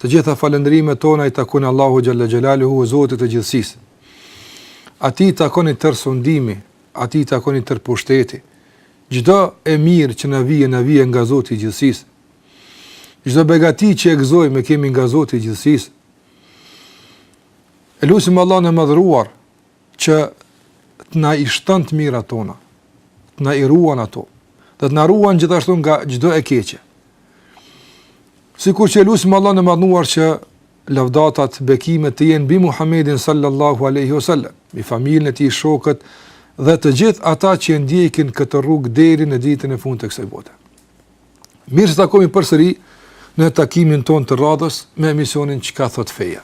Të gjitha falënderimet tona i takojnë Allahut xhel-le xhelaluhu, Zotit të gjithësisë. Atij i takon i tërë sundimi, atij i takon i tërë pushteti. Çdo e mirë që na vije, na vije nga Zoti i gjithësisë. Çdo begati që e gëzojmë e kemi nga Zoti i gjithësisë. E lusim Allahun e madhëruar, që të na i shton të mirat tona, të na i ruan ato, dhe të na ruan gjithashtu nga çdo e keqe. Sikur që e lusim Allahun e madhëruar që lavdatat, bekimet të jenë mbi Muhamedin sallallahu alejhi ue selem, mbi familjen e tij, shokët dhe të gjithë ata që e ndjekin këtë rrugë deri në ditën e fundit të kësaj bote. Mirë se takohemi përsëri në takimin tonë të radhës me emisionin Çka thotë feja.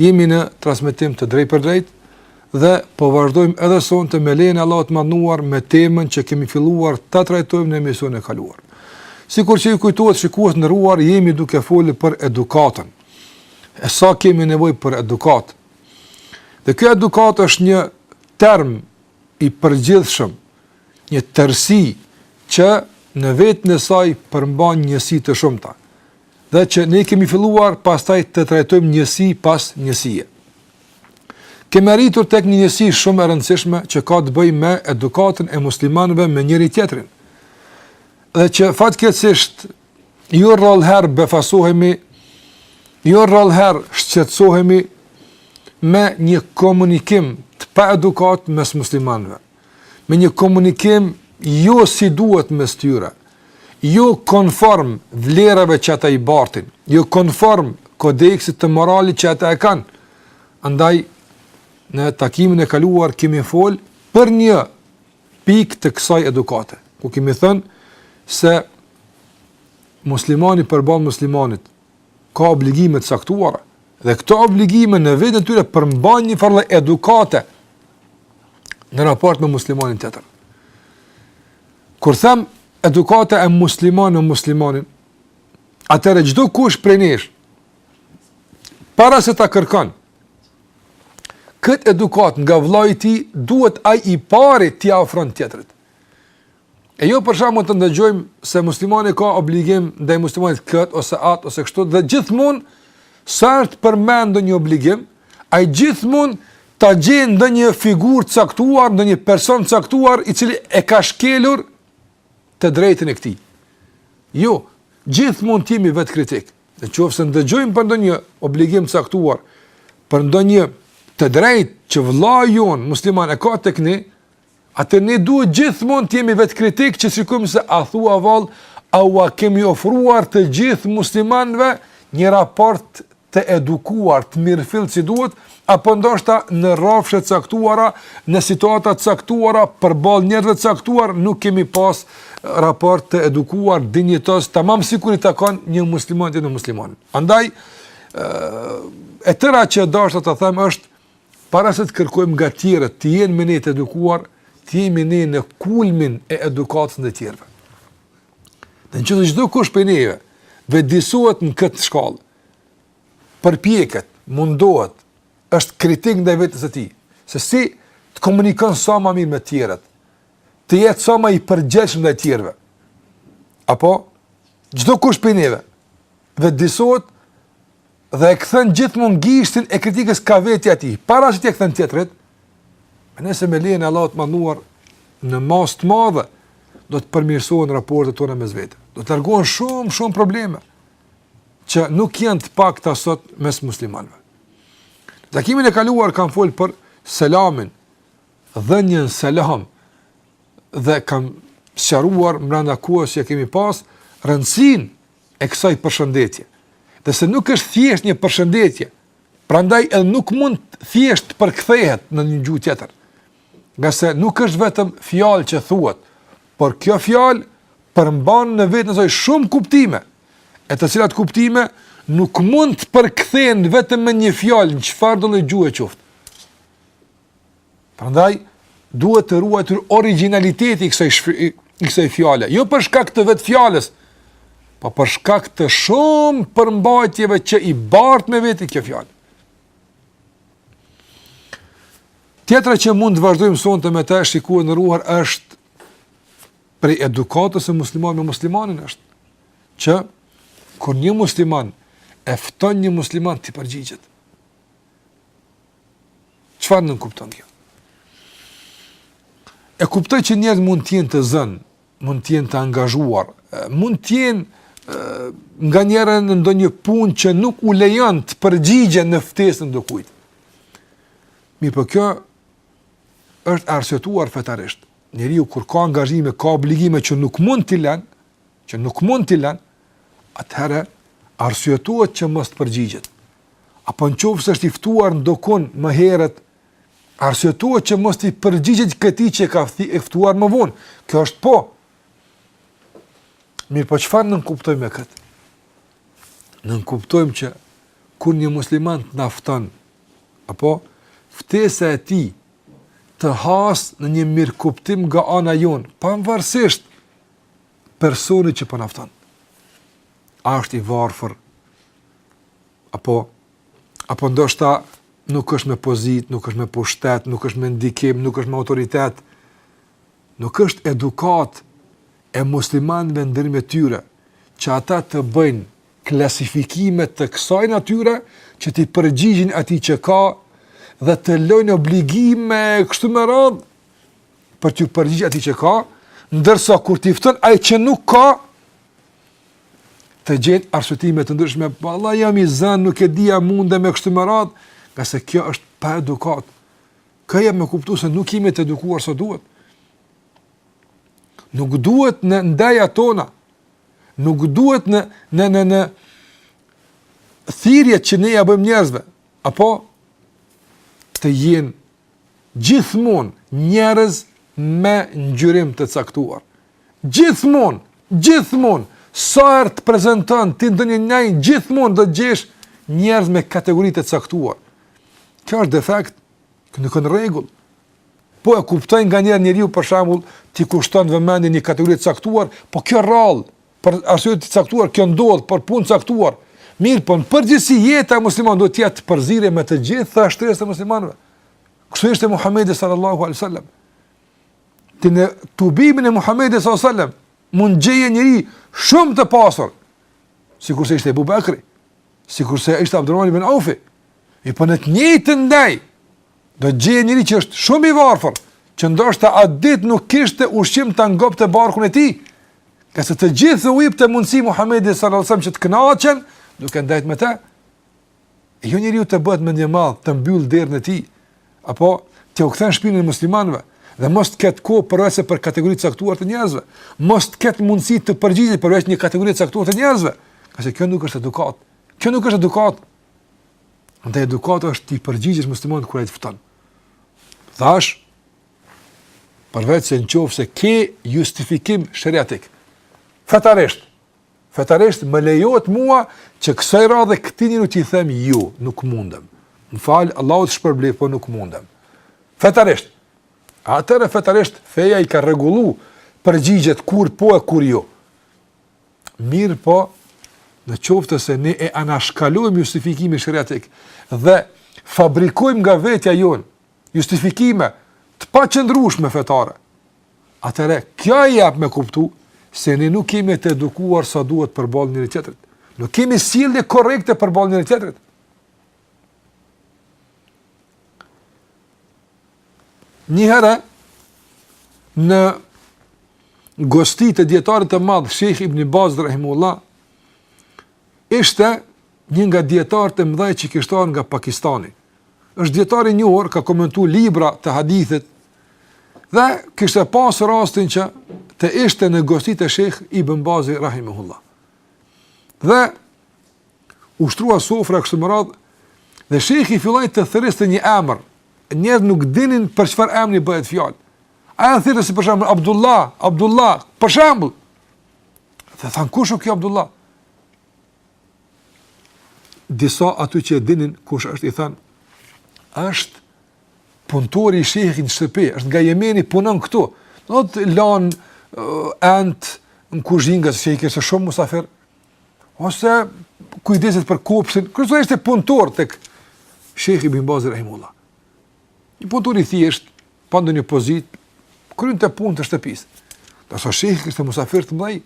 Jemi në transmetim të drejtpërdrejtë dhe po vazhdojmë edhe sonte me lejen e Allahut të madhëruar me temën që kemi filluar ta trajtojmë në emisionin e kaluar. Sikur që ju kujtohet shikues të nderuar, jemi duke folur për edukatën. E sa kemi nevojë për edukatë. Dhe kjo edukatë është një term i përgjithshëm, një tërësi që në veten e saj përmban njësi të shumta dhe që ne i kemi filluar pastaj t'i trajtojmë njësi pas njësie. Kemi arritur tek një njësi shumë e rëndësishme që ka të bëjë me edukatën e muslimanëve me njëri-tjetrin. Dhe që fatkeqësisht jo rrallë herë befasohemi, jo rrallë herë shqetësohemi me një komunikim të paedukatë mes muslimanëve, me një komunikim jo si duhet mes tyre, jo konform vlerave që ata i bartin, jo konform kodeksit të moralit që ata e kanë. Andaj, në takimin e kaluar kemi fol për një pikë të kësaj edukate, ku kemi thënë se muslimani përballë muslimanit ka obligime të caktuara dhe këto obligime në veten e tyre përmbajnë një farë edukate në raport me muslimanin tjetër. Kur them edukata e muslimanit me muslimanin, atëherë çdokush prej nesh para se ta kërkon këtë edukatë nga vëllai i tij duhet ai i pari t'ia ofron tjetrit. E jo për shembull të dëgjojmë se muslimani ka obligim ndaj muslimanit kët ose at ose kështu dhe gjithmonë sa të përmendet një obligim, ai gjithmonë ta gjejë ndonjë figurë të caktuar, ndonjë person të caktuar i cili e ka shkelur të drejtën e këtij. Jo, gjithmonë të jemi vetëkritik. Në qoftë se ndëgjojmë për ndonjë obligim të caktuar, për ndonjë të drejtë që vëllai jonë musliman e ka tek ne, atë ne duhet gjithmonë të jemi vetëkritikë që shikojmë se a thua vallë, a ua kemi ofruar të gjithë muslimanëve një raport të edukuar, të mirëfilltë si duhet, apo ndoshta në rrafshe të caktuara, në situata të caktuara, përballë njerëzve të caktuar, nuk kemi pas raport të edukuar, dinjitoz, tamam sikur i takon një muslimani dhe një muslimane. Andaj, e tëra që deshta të them është, para se të kërkojmë nga tjerët, të jenë me ne të edukuar, të jemi ne në kulmin e edukatës ndaj tjerëve. Dhe në qoftë se çdokush prej neve vetëdijesohet në këtë shkallë, përpjeket, mundohet, është kritik ndaj vetes së tij, se si të komunikon sa më mirë me të tjerët, të jetë sa më i përgjegjshëm ndaj të tjerëve. Apo çdokush prej neve vetëdijesohet dhe e kthen gjithmonë gishtin e kritikës ka vetja e tij, para se t'ia kthen tjetrit, nëse me lejen e Allahut të madhëruar në masë të madhe do të përmirësohen raportet tona mes vete. Do të largohen shumë shumë probleme. që nuk janë të pakta sot mes muslimanëve. Takimin e kaluar kam folë për selamin, dhënien selam, dhe kam sqaruar mrenda kohës që kemi pas, rëndësinë e kësaj përshëndetje. Dhe se nuk është thjesht një përshëndetje, prandaj edhe nuk mund thjesht të përkthehet në një gjuhë tjetër. Ngase nuk është vetëm fjalë që thuhet, por kjo fjalë përmban në veten e saj shumë kuptime, e të cilat kuptime nuk mund të përkthehen vetëm me një fjalë në çfarëdo gjuhe qoftë. Prandaj duhet të ruhet origjinaliteti i kësaj i kësaj fjale, jo për shkak të vetë fjalës, por për shkak të shumë përmbajtjeve që i bart me vete kjo fjalë. Tjetra që mund të vazhdojmë sonte me temat e shkurtëruara është prej edukatës së muslimanit me muslimanin është që kur një musliman e fton një musliman t'i përgjigjet. Çfarë nënkupton kjo? E kuptoj që njerëzit mund të jenë të zënë, mund të jenë të angazhuar, mund të jenë nganjëherë në ndonjë punë që nuk u lejon të përgjigjen në ftesën e dikujt. Mirëpo kjo është e arsyetuar fetarisht. Njeriu kur ka angazhime, ka obligime që nuk mund t'i lënë, që nuk mund t'i lënë, atëherë arsyetohet që mos të përgjigjet. Apo në qoftë se është i ftuar ndokund më herët Arsyetohet që mos t'i përgjigjet këtij që ka fthi e ftuar më vonë. Kjo është po. Mirëpo çfarë nënkuptojmë me këtë? Nënkuptojmë që kur një musliman të na fton, apo ftesa e tij të hasë në një mirëkuptim nga ana jonë, pamvarësisht personi që po na fton. A është i varfër, apo apo ndoshta nuk është me pozitë, nuk është me pushtet, nuk është me ndikim, nuk është me autoritet, nuk është edukatë e muslimanëve ndërmjet tyre, që ata të bëjnë klasifikime të kësaj natyre, që t'i përgjigjen atij që ka, dhe të lënë obligime kështu me radhë, për t'iu përgjigj atij që ka, ndërsa kur t'i fton ai që nuk ka, të gjejnë arsyetime të ndryshme, vallah jam i zënë, nuk e di a mundem e kështu me radhë, ngase kjo është pa edukatë. Kjo jep me kuptu se nuk jemi të edukuar si duhet. Nuk duhet në ndejat tona, nuk duhet në, në, në, në thirjet që ne ia bëjmë njerëzve, apo të jenë gjithmonë njerëz me ngjyrim të caktuar. Gjithmonë, gjithmonë, sa herë të prezenton ti ndonjë njeri, gjithmonë do të gjesh njerëz me kategori të caktuar. Kjo është defekt, kjo nuk është rregull. Po e kuptoj nganjëherë njeriu për shembull, t'i kushton vëmendje një kategori të caktuar, po kjo rrallë, Për arsye të caktuar kjo ndodh për punë të caktuar. Mirëpo në përgjithësi jeta e muslimanit duhet të jetë përzirje me të gjitha shtresat e muslimanëve. Kështu ishte Muhamedi sallallahu alaihi wasallam. Ti në tubimin e Muhamedit sallallahu alaihi wasallam mund gjeje njeri shumë të pasur, sikurse ishte Ebu Bekri, sikurse ishte Abdurrahman ibn Aufi. E po në të njëjtën ndejë Do të gjeje njeri që është shumë i varfër, që ndoshta atë ditë nuk kishte ushqim ta ngopte barkun e tij. Ngase të gjithëve u jepte mundësi Muhamedi sallallahu alajhi wasallam që të kënaqen duke ndejt me të. E jo njeriu të bëhet mendjemadh, të mbyll derën e tij apo të u kthen shpinën muslimanëve dhe mos të ketë kohë përveç për kategori të caktuar të njerëzve. Mos të ketë mundësi të përgjigjet përveç një kategori të caktuar të njerëzve. Ngase kjo nuk është edukatë. Kjo nuk është edukatë. Andaj edukata është t'i përgjigjesh muslimanit kur ai të fton. Thashë, përveç se në qoftë se ke justifikim sheriatik. Fetarisht, fetarisht më lejohet mua që kësaj radhe këtij njeriu t'i them jo, nuk mundem. Më fal, Allahu të shpërbleftë, po nuk mundem. Fetarisht, atëherë fetarisht feja i ka rregullu përgjigjet kur po e kur jo. Jo. Mirëpo, në qoftë se ne e anashkalojmë justifikimin shariatik dhe fabrikojmë nga vetja jonë justifikime të paqëndrueshme fetare, atëherë kjo e jap me kuptu se ne nuk jemi të edukuar sa duhet përballë njëri tjetrit. Nuk kemi sjellje korrekte përballë njëri tjetrit. Një herë në gosti të dijetarit të madh Shejh Ibn Bazi rahimehullah ishte një nga dijetarët e mëdhenj që ishte nga Pakistani. Është dijetar i njohur, ka komentuar libra të hadithit dhe kishte pas rastin që të ishte në gosti te Shejh Ibn Bazi rahimehullah. Dhe u shtrua sofra kështu me radhë dhe shejhi filloi të thërriste një emër Njerëzit nuk dinin për çfarë emri bëhet fjalë. Ai e thirrte si për shembull Abdullah, Abdullah, për shembull. Dhe thanë, kush o ky Abdullah? Disa aty që e dinin, kush është, i thanë, është punëtori i shehit në shtëpi, është nga Jemeni, punon këtu. Në të lanë, uh, entë, në kuzhinë, ngase shehi ke shumë musafirë, ose kujdeset për kopshtin, kryesore ishte punëtor tek Shehi Ibn Bazi Rahimehullah. Një punëtor i thjeshtë, pa ndonjë pozitë, kryente punët e shtëpisë. Dhe Shehi kishte musafirë të mdhej.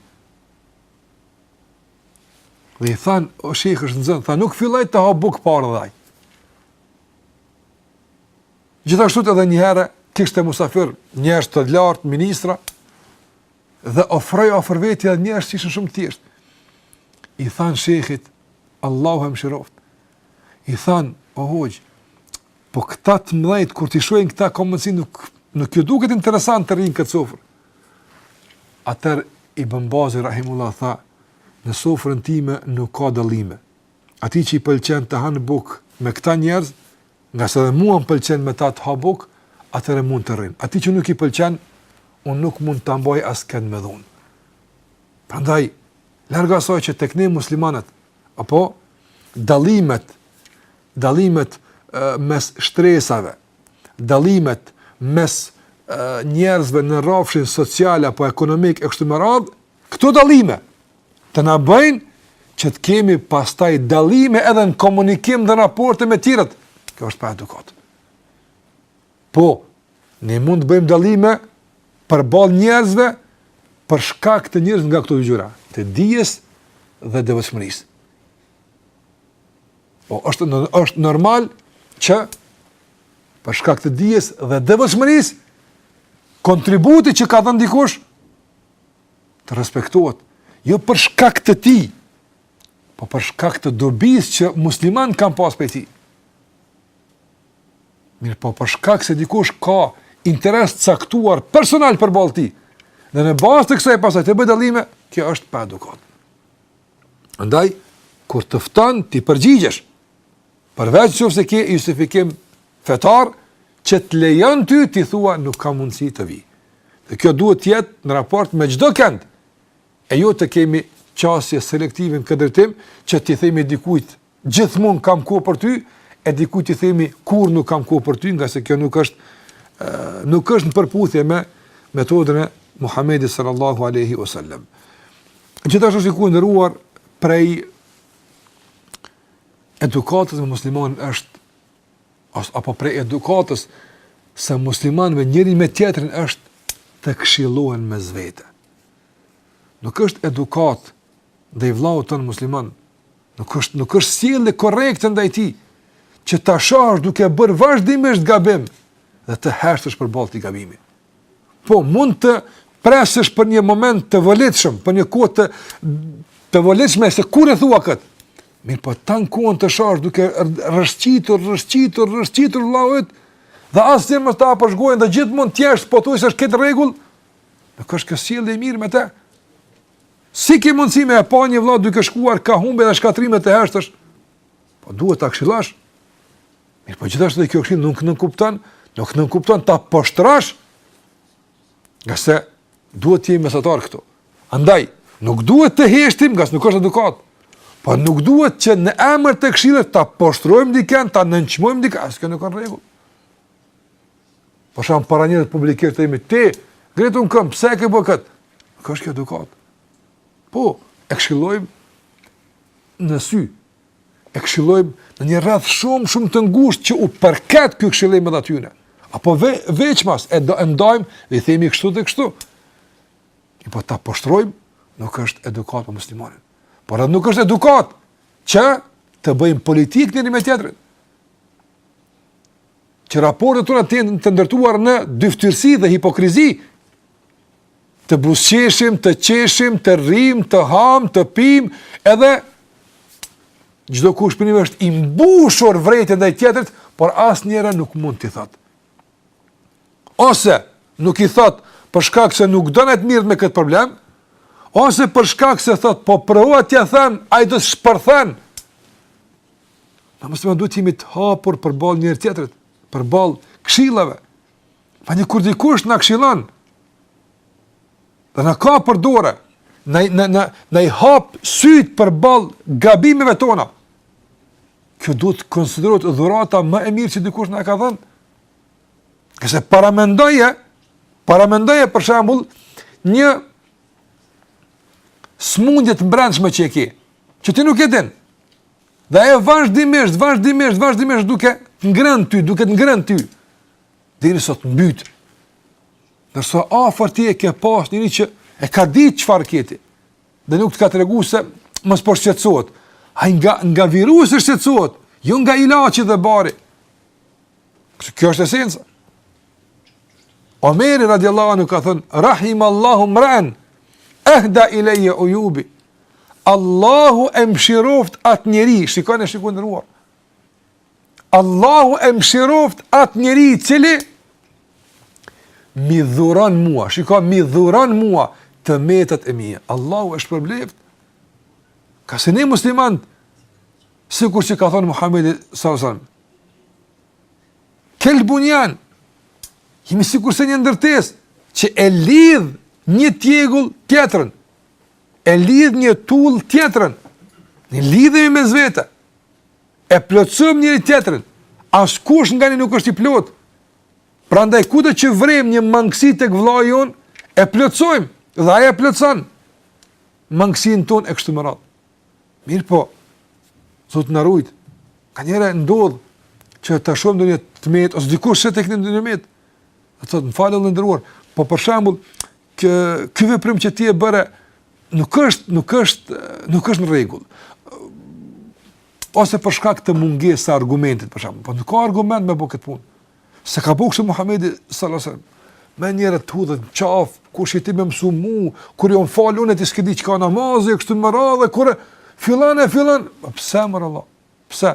Dhe i thanë, o Sheh, është i zënë, tha nuk filloj të ha bukë pa ardh ai. Gjithashtu edhe një herë, kishte musafirë, njerëz të lartë, ministra, dhe afroi afër vetes edhe njerëz që ishin shumë të thjeshtë. I thanë shehit, Allahu e mëshiroftë. I thanë, o hoxhë, po këta të mdhejt, kur t'i shohin këta ka mundësi, nuk, nuk u duket interesant të rrinë në këtë sofrë. Atëherë Ibn Bazi Rahimehullah tha, në sofrën time nuk ka dallime. Atij që i pëlqen të hanë bukë me këta njerëz, Ngase edhe mua më pëlqen me ta të ha bukë, atëherë mund të rrinë. Atij që nuk i pëlqen, unë nuk mund ta mbaj askënd me dhunë. Prandaj, larg asaj që tek ne muslimanët, apo dallimet, dallimet mes shtresave, dallimet mes njerëzve në rafshin social apo ekonomik e kështu me radhë, Këto dallime të na bëjnë që të kemi pastaj dallime edhe në komunikim dhe në raporte me tjerët. Kjo është pa edukatë. Po, ne mund të bëjmë dallime përballë njerëzve për shkak të njërës nga këto dy gjëra, të dijes dhe devotshmërisë. Po është është normal që për shkak të dijes dhe devotshmërisë kontributit që ka dhënë dikush të respektohet, jo për shkak të tij, po për shkak të dobisë që muslimanët kanë pas prej tij. Mirëpo për shkak se dikush ka interes të caktuar personal përballë tij, dhe në bazë të kësaj pastaj të bëjë dallime, kjo është pa edukatë. Andaj, kur të fton t'i përgjigjesh, përveç qoftë se ke justifikim fetar, që të lejon ty t'i thuash nuk kam mundësi të vij. Dhe kjo duhet të jetë në raport me çdo kënd, e jo të kemi qasje selektive në këtë drejtim, që t'i themi dikujt gjithmonë kam kohë për ty, e dikujt t'i themi kurrë nuk kam kohë për ty, ngase kjo nuk është nuk është në përputhje me metodën e Muhamedit sallallahu alaihi wasallam. Gjithashtu të nderuar prej edukatës me musliman është apo prej edukatës së muslimanëve njëri me tjetrin është të këshillohen mes vete. Nuk është edukatë ndaj vëllaut tënd musliman Nuk është nuk është sjellje korrekte ndaj tij që ta shohësh duke bërë vazhdimisht gabim dhe të heshtësh përballë atij gabimi. Po mund të presësh për një moment të volitshëm, për një kohë të të volitshme se kur e thua kët. Mirëpo tan kohën ta shohësh duke rrëshqitur, rrëshqitur, rrëshqitur vëllaun dhe asnjëherë mos ta hapësh gojën dhe gjithmonë të heshtësh po thuajse është krejt në rregull. Nuk është kjo sjellje e mirë me të. Si ka mundësi me e pa një vëlla duke shkuar kah humbja dhe shkatërrimi e të heshtësh? Po duhet ta këshillosh. Mirëpo gjithashtu dhe kjo këshillë nuk nënkupton, nuk nënkupton ta poshtrosh. Ngase duhet të jemi mesatarë këtu. Andaj, nuk duhet të heshtim, ngase nuk është edukatë. Po nuk duhet që në emër të këshillës ta poshtrojmë dikënd, ta nënçmojmë dikënd, as kjo nuk â n'rregull. Po shajmë para njerëzve publikisht t'i themi, ti, ngrehu në këmbë, pse e ke bërë këtë? Nuk është kjo edukatë. Po, e këshillojmë në sy, e këshillojmë në një rreth shumë, shumë të ngusht që u përket ky këshillim edhe atyre. Apo ve, veçmas, e, do, e ndajmë dhe i themi kështu dhe kështu. Jo po ta poshtrojmë, nuk është edukatë për muslimanin. Por edhe nuk është edukatë që të bëjmë politikë njëri me tjetrin. që raportet tona të jenë të ndërtuar në dyftyrësi dhe hipokrizi, të buzëqeshim, të qeshim, të rrimë, të hamë, të pimë, edhe çdokush prej neve është i mbushur vërejtje ndaj tjetrit, por asnjëri nuk mund t'i thotë. Ose nuk i thotë për shkak se nuk don të merret me këtë problem, ose për shkak se thotë, po provova t'ja them, ai do të shpërthejë, Na duhet të jemi të hapur përballë njëri-tjetrit, përballë këshillave. Pa një kur dikush na këshillon, dhe na kap për dore, na, na, na, na i hap syt përballë gabimeve tona, kjo duhet të konsiderohet dhurata më e mirë që dikush na ka dhënë. Se paramendoje, paramendoje për shembull një smundje t'mbrendshme që e ki, që ti nuk e din, Dhe ajo vazhdimisht, vazhdimisht, vazhdimisht duke t'ngrënë ty, duke të ngrënë ty. Derisa t'mbyt. Ndërsa afër teje e ke pas njeri që e ka ditë çfarë ke ti. Dhe nuk të ka tregu se mos po shqetsohet. Ai nga, nga virusi shqetsohet. Jo nga ilaçi dhe bari. Kështu kjo është esenca. Omeri radiallahu anhu ka thënë, Rahimallahu mraen, ehda ilejje ujubi. Allahu e mëshiroft atë njeri, shikoni shikues të nderuar. Allahu e mëshiroft atë njeri i cili m'i dhuron mua, shiko m'i dhuron mua të metat e mia. Allahu e shpërbleft. Ngase ne muslimant sikur që ka thënë Muhamedi sallallahu alaihi wasallam. Kel bunjan. Jemi sikurse një ndërtesë që e lidh një tjegull tjetrën. e lidh një tull tjetrën, ne lidhemi mes vete, e plotsojm njëri-tjetrin, askush nga ne nuk është i plot, prandaj kudo që vrejm një mangësi tek vllai jonë, e plotsojm, dhe ai e plotson mangësin ton e kështu me radhë. Mirëpo, Zoti na rujtë, nganjëherë ndodhë, që të shohim ndonjë të metë, ose dikush sheh te ti një metë, dhe thotë më fal i nderuar, po për shembull, Qiky veprim që ti e bëre nuk është nuk është nuk është në rregull. Ose për shkak të mungesës së argumentit për shembull, po ka argument me bo këtë punë. Se ka bo kështu Muhamedi sallallahu alajhi wasallam. Menjëherë të hudhet n'qaf, kush je ti me mësu mu, kur jo më falë, unë e ti s'ke ditë çka është namazi, e kështu me radhë, kur fillon e fillon, pse more vlla, pse,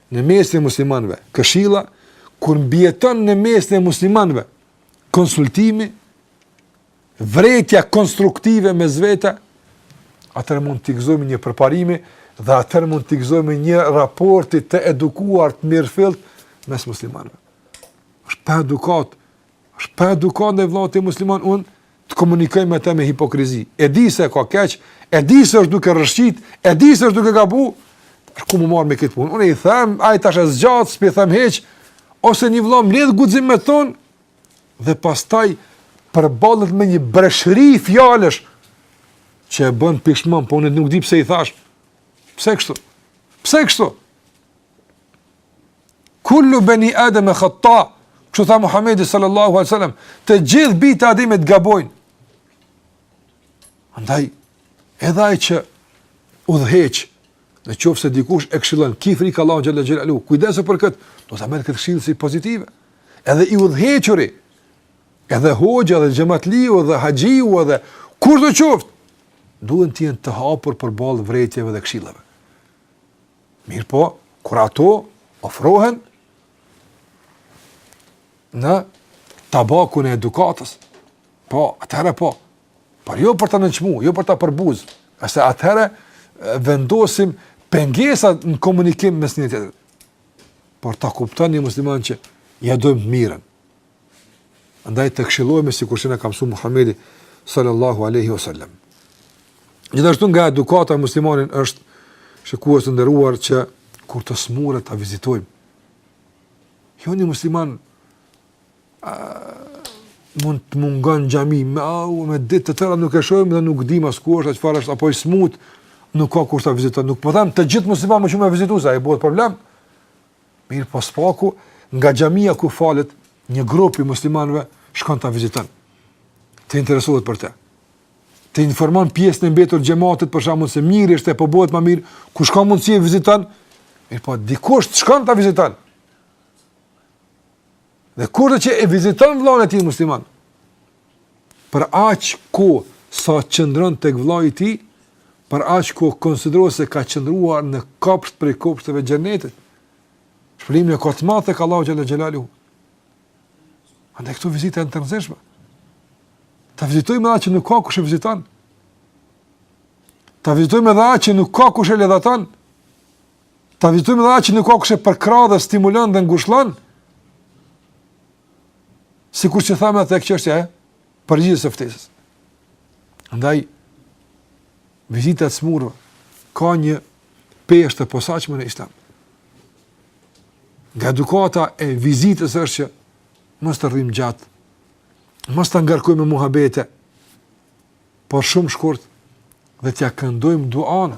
në mesin e muslimanëve, këshilla kur mbijeton në mesin e muslimanëve, konsultimi, vërejtja konstruktive mes vete, atëherë mund të gëzojmë një përparimi dhe atëherë mund të gëzojmë një raporti të edukuar të mirëfillt mes muslimanëve. është pa edukat Është paedukatë ndaj vëllait tim musliman unë të komunikoj me të me hipokrizi. E di se e ka keq, e di se është duke rrëshqit, e di se është duke gabu, por kush me u marrë me këtë punë? Unë i them, ai tash e zgjat, s'po i them hiç, ose një vëllau mbledh guxim me thonë, dhe pastaj përballet me një breshri fjalësh që e bën pishmon, po unë nuk di pse i thash. Pse kështu? Pse kështu? Kullu beni Adem e khatta, kështu tha Muhammedi sallallahu alejhi sallam, të gjithë bijtë e Ademit gabojnë. Andaj, edhe ai që udhëheq, në qoftë se dikush e këshillon, ki frikë Allahun xhelle xhelaluhu, kujdesu për këtë, do ta marrë këtë këshillë si pozitive. Edhe i udhëhequri, edhe hoxha, edhe xhematliu, edhe haxhiu, edhe kushdo qoftë, duhen të jenë të hapur përballë vërejtjeve dhe këshillave. Mirëpo, kur ato ofrohen në tabakun e edukatës, po, atëherë po, por jo për ta nënçmu, jo për ta përbuz, se atëherë vendosim pengesa në komunikim mes njëri-tjetrit. Por ta kupton një musliman që ja dojmë të mirën. Andaj të këshillojmë sikurse na ka mësu Muhammedi sallallahu aleyhi wa sallam. Gjithashtu nga edukata e muslimanit është shikues të nderuar që kur të smuret ta vizitojmë. Jo një musliman a, mund të mungon në xhami, me, a, me ditë të tëra nuk e shohim dhe nuk dimë as ku është, as çfarë është, apo i smutë, nuk ka kush ta viziton. Nuk po tham po të gjithë muslimanët me shku me vizitu, se bëhet problem. Mirëpo së paku, nga xhamia ku falet, një grup i muslimanëve, shkon ta viziton. Të interesohet për te. Të informon pjesën e mbetur të xhematit për shembull se mirë është e po bëhet ma mirë, kush ka mundësi e viziton, mirëpo dikush të shkon ta viziton. Dhe kurdo që e viziton vëllain e tij musliman, për aq kohë sa qëndron tek vëllai i tij, për aq kohë konsiderohet se ka qëndruar në kopsht prej kopshteve të xhenetit. Shpërblimin e ka të madh tek Allahu xhelle xhelaluhu. Andaj këto vizita janë të rëndësishme. Ta vizitojmë edhe atë që nuk ka kush e viziton. Ta vizitojmë edhe atë që nuk ka kush e ledhaton. Ta vizitojmë edhe atë që nuk ka kush e përkrah dhe stimulon dhe ngushllon, sikur që thamë te çështja e përgjigjes së ftesës. Ndaj, vizita e të smurit ka një peshtë të posaçme në islam. Nga edukata e vizitës është që mos të rrimë gjatë, mos ta ngarkojmë me muhabete, por shumë shkurt dhe t'ia këndojmë duanë,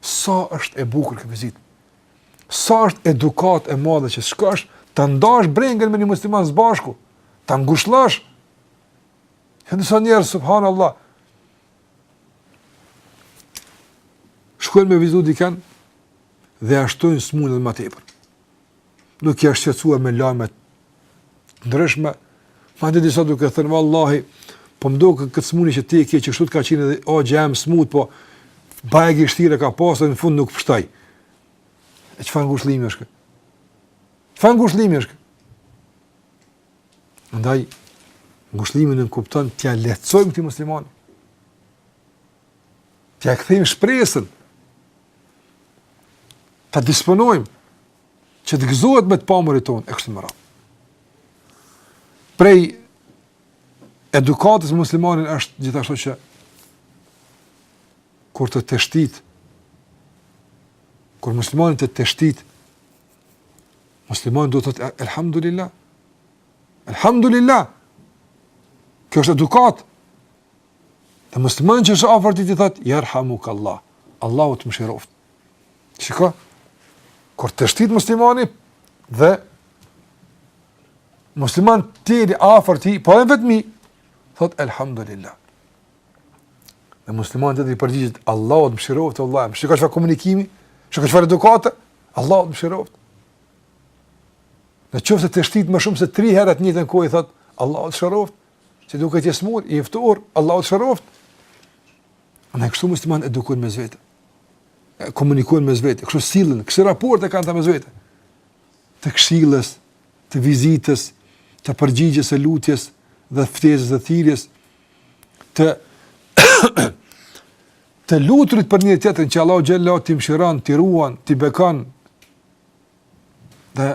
Sa është e bukur kjo vizitë. Sa është edukatë e madhe që shkosh ta ndash brengën me një musliman së bashku, ta ngushllosh. E disa njerëz, subhanallah, shkojnë me vizitu dikën dhe ia shtojnë smunën më tepër. duke e shqetësuar me lajme të ndryshme, madje disa duke thënë, vallahi, po m'doket kjo smunë që ti e ke, qe kështu ka qenë edhe Agimi smut, po bajagi vështirë ka pasë, dhe në fund nuk pshtoi. E çfarë ngushëllimi është ky? Çfarë ngushëllimi është ky? Ndaj, ngushëllimi nënkupton t'ia lehtësojmë këtij muslimani. T'ia kthejmë shpresën, ta disponojmë, që të gëzohet me të pamurit tonë, e kështu me radhë. Prej edukatës së muslimanit është gjithashtu që kur të teshtit, kur muslimani të teshtit, muslimani duhet të thotë elhamdulillah, elhamdulillah, kjo është edukatë, Dhe muslimani që është afër tij t'i thotë jerhamukallah. Allahu të mëshiroftë. Shiko. Kur teshtit muslimani dhe muslimani të rri afër tij, po edhe vetmi thotë elhamdulillah. Dhe muslimani t'i përgjigjet Allahu të mëshiroftë vëlla. Shiko çfarë komunikimi, shiko çfarë edukate. Allahu të mëshiroftë. Nëse teshtit më shumë se 3 herë në të njëjtën kohë i thotë Allahu të shëroftë, Se duket je smurë, je ftohur, Allahu të shëroftë. Ja kështu muslimanët edukohen mes vete. Komunikojnë mes vete, kështu sillen, kësi raporte kanë ata mes vete. Të këshillës, të vizitës, të përgjigjes së lutjes dhe ftesës dhe thirrjes të të luturit për njëri-tjetrin që Allahu xhele ala t'i mëshiron, t'i ruan, t'i bekon, Dhe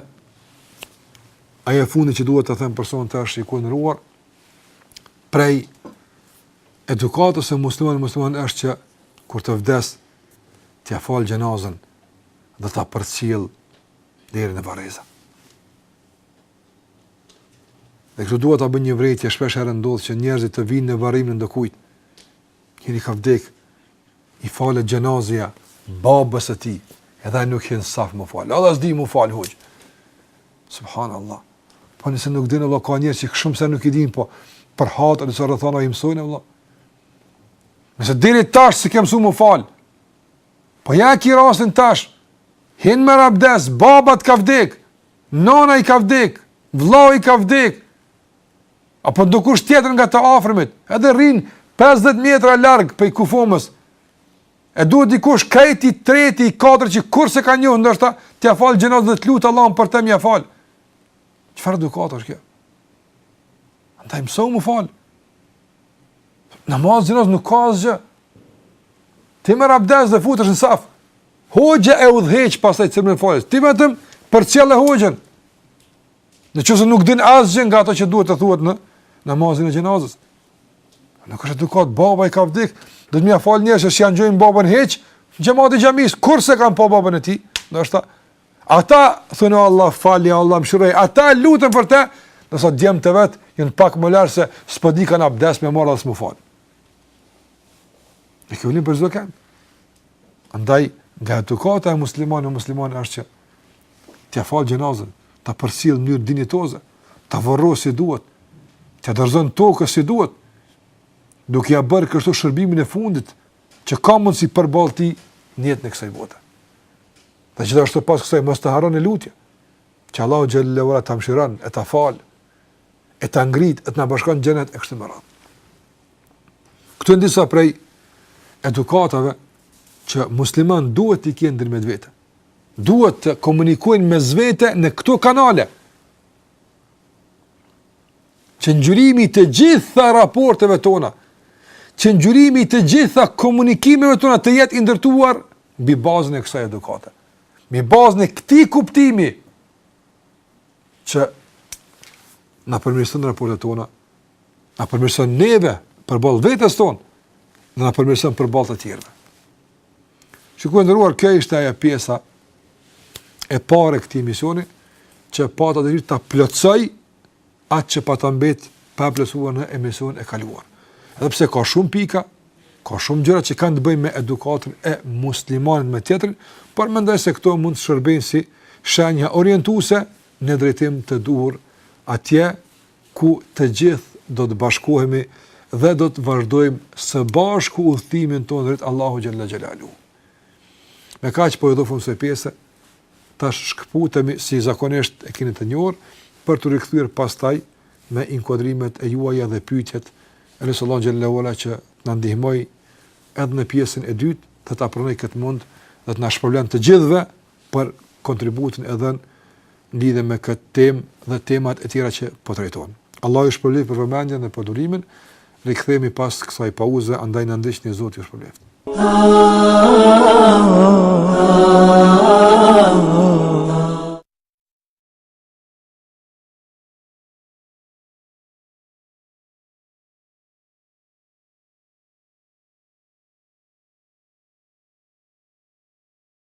ajo e fundi që duhet ta them për sonte duke u nguruar prej edukatës së muslimanit, muslimanit është që kur të vdes t'ia fal xhenazën dhe ta përcjell deri në varreza. Dhe këtu duhet ta bëj një vërejtje shpeshherë ndodh që njerëzit të vijnë në varrimin e ndokujt Njëri ka vdek, i falet xhenazja babës së tij, edhe ai nuk hin n'saf me u falë, edhe s'di me u falë hiç. Subhanallah. Po nëse nuk di, vëlla, ka njerëz që shumë sene nuk i dinë, po për hatër, nëpër rrethana i mësojnë, vëlla. Nëse deri tash s'e ke mësu me u falë, po ja e ki rastin tash, hin merr abdes, baba t'ka vdek, nana i ka vdek, vlau i ka vdek, apo ndokush tjetër nga të afërmit, edhe rrin 50 metra larg prej kufomës, e duhet dikush krejt i treti, i katërt që kurrë s'e ka njohë, ndoshta, t'ia falë xhenazen dhe të lutë Allahun për të m'ia falë. Çfarë edukate është kjo? Andaj mësohu m'u falë. Namazi i xhenazes nuk ka asgjë. Ti merr abdes dhe futesh në saf. Hoxha e udhëheq pastaj ceremoninë e faljes. Ti vetëm përcjelle hoxhën. Në qoftë se nuk din asgjë nga ato që duhet të thuhet në namazin e xhenazes. Nuk është edukatë, babai i ka vdekë, dhe të m'ia falin njerëz që s'ia njohin babën hiç, xhemati i xhamisë, kurrë s'e kanë pa babën e tij ndoshta, ata thonë Allah, fale, Allah mëshiroje, ata luten për te, ndërsa djemtë e vet janë pak më larg se s'po dikan abdes me marrë dhe s'mu falë. E kjo një për çdo kënd. Andaj, nga edukata e muslimanit me muslimanin është që t'ia falë xhenazen, ta përcjellë në mënyrë dinjitoze, ta vorrojë si duhet, t'ia dorëzon tokës si duhet, duke ia bërë kështu shërbimin e fundit, që ka mundësi përballë tij në jetën e kësaj bote. Dhe gjithashtu pas kësaj, mos ta harron në lutje, që Allahu xhelle ve ala ta mëshiron, e ta falë, e ta ngrit, e t'na bashkon në xhenet, e kështu me radhë. Këto janë disa prej edukatave që muslimanët duhet t'i kenë ndërmjet vete, Duhet të komunikojnë mes vete në këto kanale. Që ngjyrimi i të gjitha raporteve tona, që ngjyrimi i të gjitha komunikimeve tona të jetë i ndërtuar mbi bazën e kësaj edukate. Mbi bazën e këtij kuptimi, që na përmirëson raportet tona, na përmirëson neve përballë vetes tonë, dhe na përmirëson përballë të tjerëve. Shikues të nderuar, kjo ishte ajo pjesa e parë e këtij emisioni, që pata dëshirë ta plotësoj atë që pat mbet pa plotësuar në emisionin e kaluar. Edhe pse ka shumë pika, ka shumë gjëra që kanë të bëjnë me edukatën e muslimanit me tjetrin, por mendoj se këto mund të shërbejnë si shenja orientuese në drejtim të duhur atje ku të gjithë do të bashkohemi dhe do të vazhdojmë së bashku udhëtimin tonë drejt Allahut xhelle xhelaluhu. Me kaq po i vë fund kësaj pjese. Tash shkëputemi si zakonisht e keni të njohur për t'u rikthyer pastaj me inkuadrimet e juaja dhe pyetjet. E lus Allahun xhelle ve ala që t'na ndihmojë edhe në pjesën e dytë të na e pranojë këtë mund dhe të na shpërblen të gjithëve për kontributin e dhënë në lidhje me këtë temë dhe temat e tjera që po trajtohen. Allahu ju shpërbleftë për vëmendjen dhe për durimin. Rikthehemi pas kësaj pauze, andaj na ndiqni Zoti ju shpërbleftë.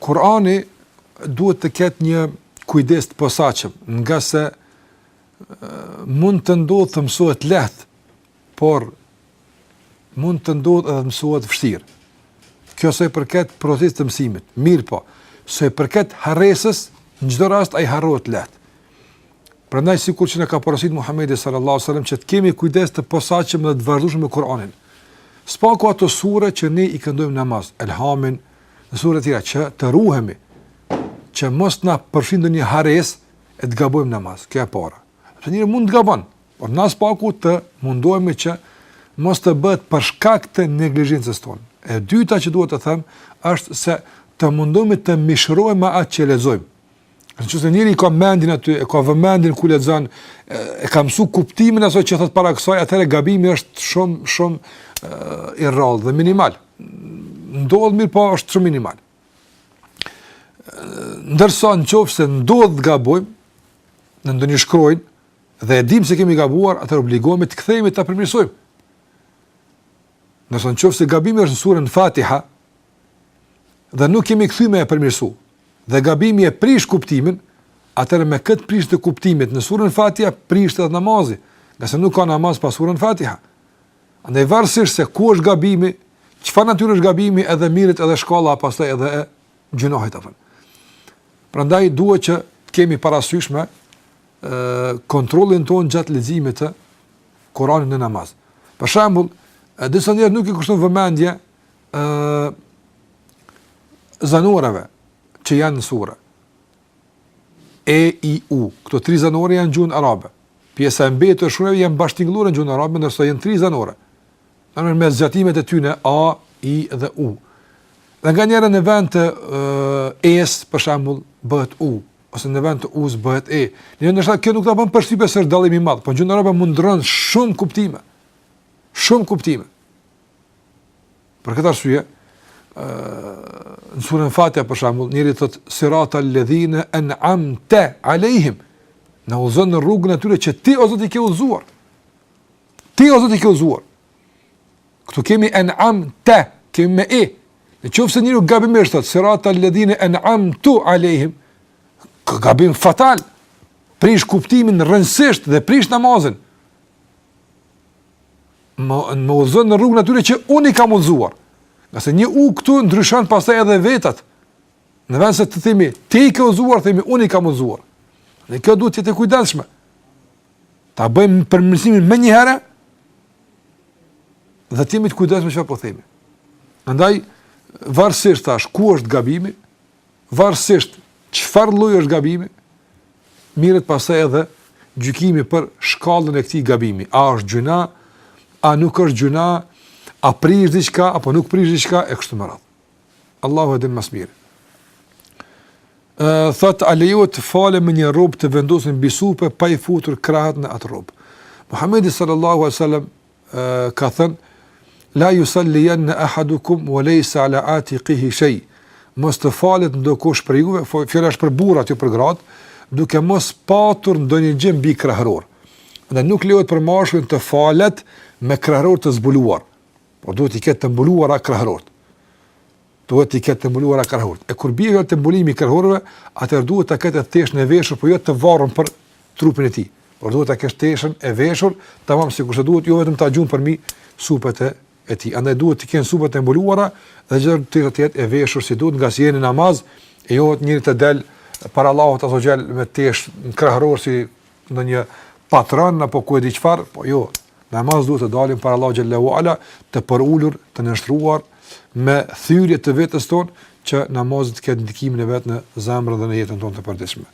Kurani duhet të ketë një kujdes të posaçëm, ngase mund të ndodhë të mësohet lehtë, por mund të ndodhë edhe të mësohet vështirë. Kjo sa i përket procesit të mësimit, mirëpo, sa i përket harresës, në çdo rast ai harrohet lehtë. Prandaj sikur që na ka porositur Muhamedi sallallahu alaihi wasallam që të kemi kujdes të posaçëm dhe të vazhdueshëm me Kur'anin. S'paku ato sure që ne i këndojmë në namaz, Elhamin, ndonjë sure tjera që të ruhemi, që mos na përfshin ndonjë harresë e të gabojmë në namaz, kjo e para. Se njeriu mund të gabon, por ne s'paku të mundohemi që mos të bëhet për shkak të neglizhencës tonë. E dyta që duhet të them është se të mundohemi të mishrohemi me atë që lexojmë. Në qoftë se njeriu e ka mendjen aty, e ka vëmendjen ku lexon, e ka mësu kuptimin e asaj që thotë para kësaj, atëherë gabimi është shumë, shumë i rrallë dhe minimal. Ndodh, mirëpo është shumë minimal. Ndërsa në qoftë se ndodh të gabojmë, në ndonjë shkronjë, dhe e dimë se kemi gabuar, atëherë obligohemi të kthehemi ta përmirësojmë. Nëse në qoftë se gabimi është në surën Fatiha, dhe nuk kemi kthy me e përmirësu, dhe gabimi e prish kuptimin, atëherë me këtë prishet kuptimi në surën fatiha, prishet edhe namazi, ngase nuk ka namaz pa surën fatiha. Andaj varësisht se ku është gabimi, çfarë natyre është gabimi edhe merret edhe shkalla, pastaj edhe e gjynahit. Prandaj duhet që të kemi parasysh me kontrollin tonë gjatë leximit të Kuranit në namaz. Për shembull, disa njerëz nuk i kushtojnë vëmendje ë zanoreve që janë në sure. E i u, këto tri zanore janë në gjuhën arabe. Pjesa e mbetur e shkronjave janë bashkëtingëllore në gjuhën arabe, ndërsa janë tri zanore. Normal me zgjatimet e tyre a, i dhe u. Dhe nganjëherë në vend të e-së për shembull bëhet u ose në vend të u-së bëhet e. Ndonëse kjo nuk të bën përshtypje se është dallim i madh, por në gjuhën arabe ndryshon shumë kuptime. Shumë kuptime. Për këtë arsye, në surën Fatiha për shembull, njeriu thot sirata alladhina an'amta alehim. Na udhëzo në rrugën e atyre që ti o Zot i ke udhëzuar. Ti o Zot i ke udhëzuar. Këtu kemi an'amta, kemi me e. Në qoftë se njeriu gabimisht thot sirata alladhina an'amtu alehim, ky gabim fatal. Prish kuptimin rëndësisht dhe prish namazin. më më udhëzo në rrugën e atyre që unë i kam udhëzuar. Ngase një u këtu ndryshon pastaj edhe vetat. Në vend se të themi ti i ke udhëzuar, themi unë i kam udhëzuar. Dhe kjo duhet të jetë e kujdesshme. Ta bëjmë përmirësimin menjëherë. Dhe të jemi të kujdesshëm çfarë po themi. Andaj varësisht tash ku është gabimi, Varësisht çfarë lloji është gabimi, mirret pastaj edhe gjykimi për shkallën e këtij gabimi, a është gjynah, a nuk është gjynah, a prish diçka apo nuk prish diçka e kështu me radhë. Allahu e din më së miri. Ë thot a lejohet të falem me një rrobë të vendosur mbi supe pa i futur krahët në atë rrobë. Muhamedi sallallahu alaihi wasallam ka thënë la yusalliyanna ahadukum wa laysa ala atiqihi shay mos të falet ndokush për juve fjala është për burrat jo për gratë duke mos patur ndonjë gjë mbi krahëror dhe nuk lejohet për mashkullin të falet me krahëror të zbuluar por duhet t'i ketë të mbuluara krahërorët Duhet t'i ketë të mbuluara krahërorët. E kur bie fjala te mbulimi i krahërorëve, atëherë duhet ta ketë teshën e veshur, por jo të varur për trupin e tij. Por duhet ta kesh teshën e veshur, tamam sikur se duhet, jo vetëm ta gjuajmë përmbi supet e e tij. Andaj duhet të kenë supet e mbuluara dhe gjithashtu të jetë jetë e veshur si duhet, ngase jemi n'namaz, e jo të njeriu të del para Allahut azza xal me teshën në krahëror si ndonjë patron apo ku e di çfarë, po jo, n'namaz duhet të dalim para Allahut xhelle ue ala, të përulur, të nënshtruar, me thyrje të vetes tonë, që namazi të ketë ndikimin e vet në zemrën dhe në jetën tonë të përditshme.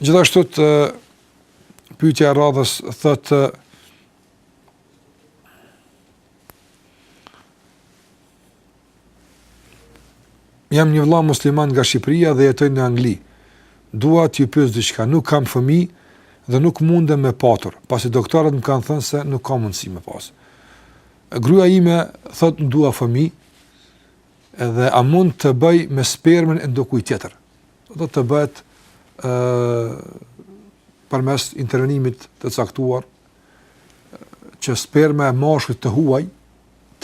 Gjithashtu pyetja e radhës thotë, Jam një vëlla musliman nga Shqipëria dhe jetoj në Angli. Dua t'ju pyes diçka. Nuk kam fëmijë dhe nuk mundem me patur, pasi doktorët më kanë thënë se nuk ka mundësi me pas. Gruaja ime thotë unë dua fëmijë. Edhe a mund të bëj me spermën e ndokujt tjetër? Do të bëhet ë përmes intervenimit të caktuar që sperma e mashkujt të huaj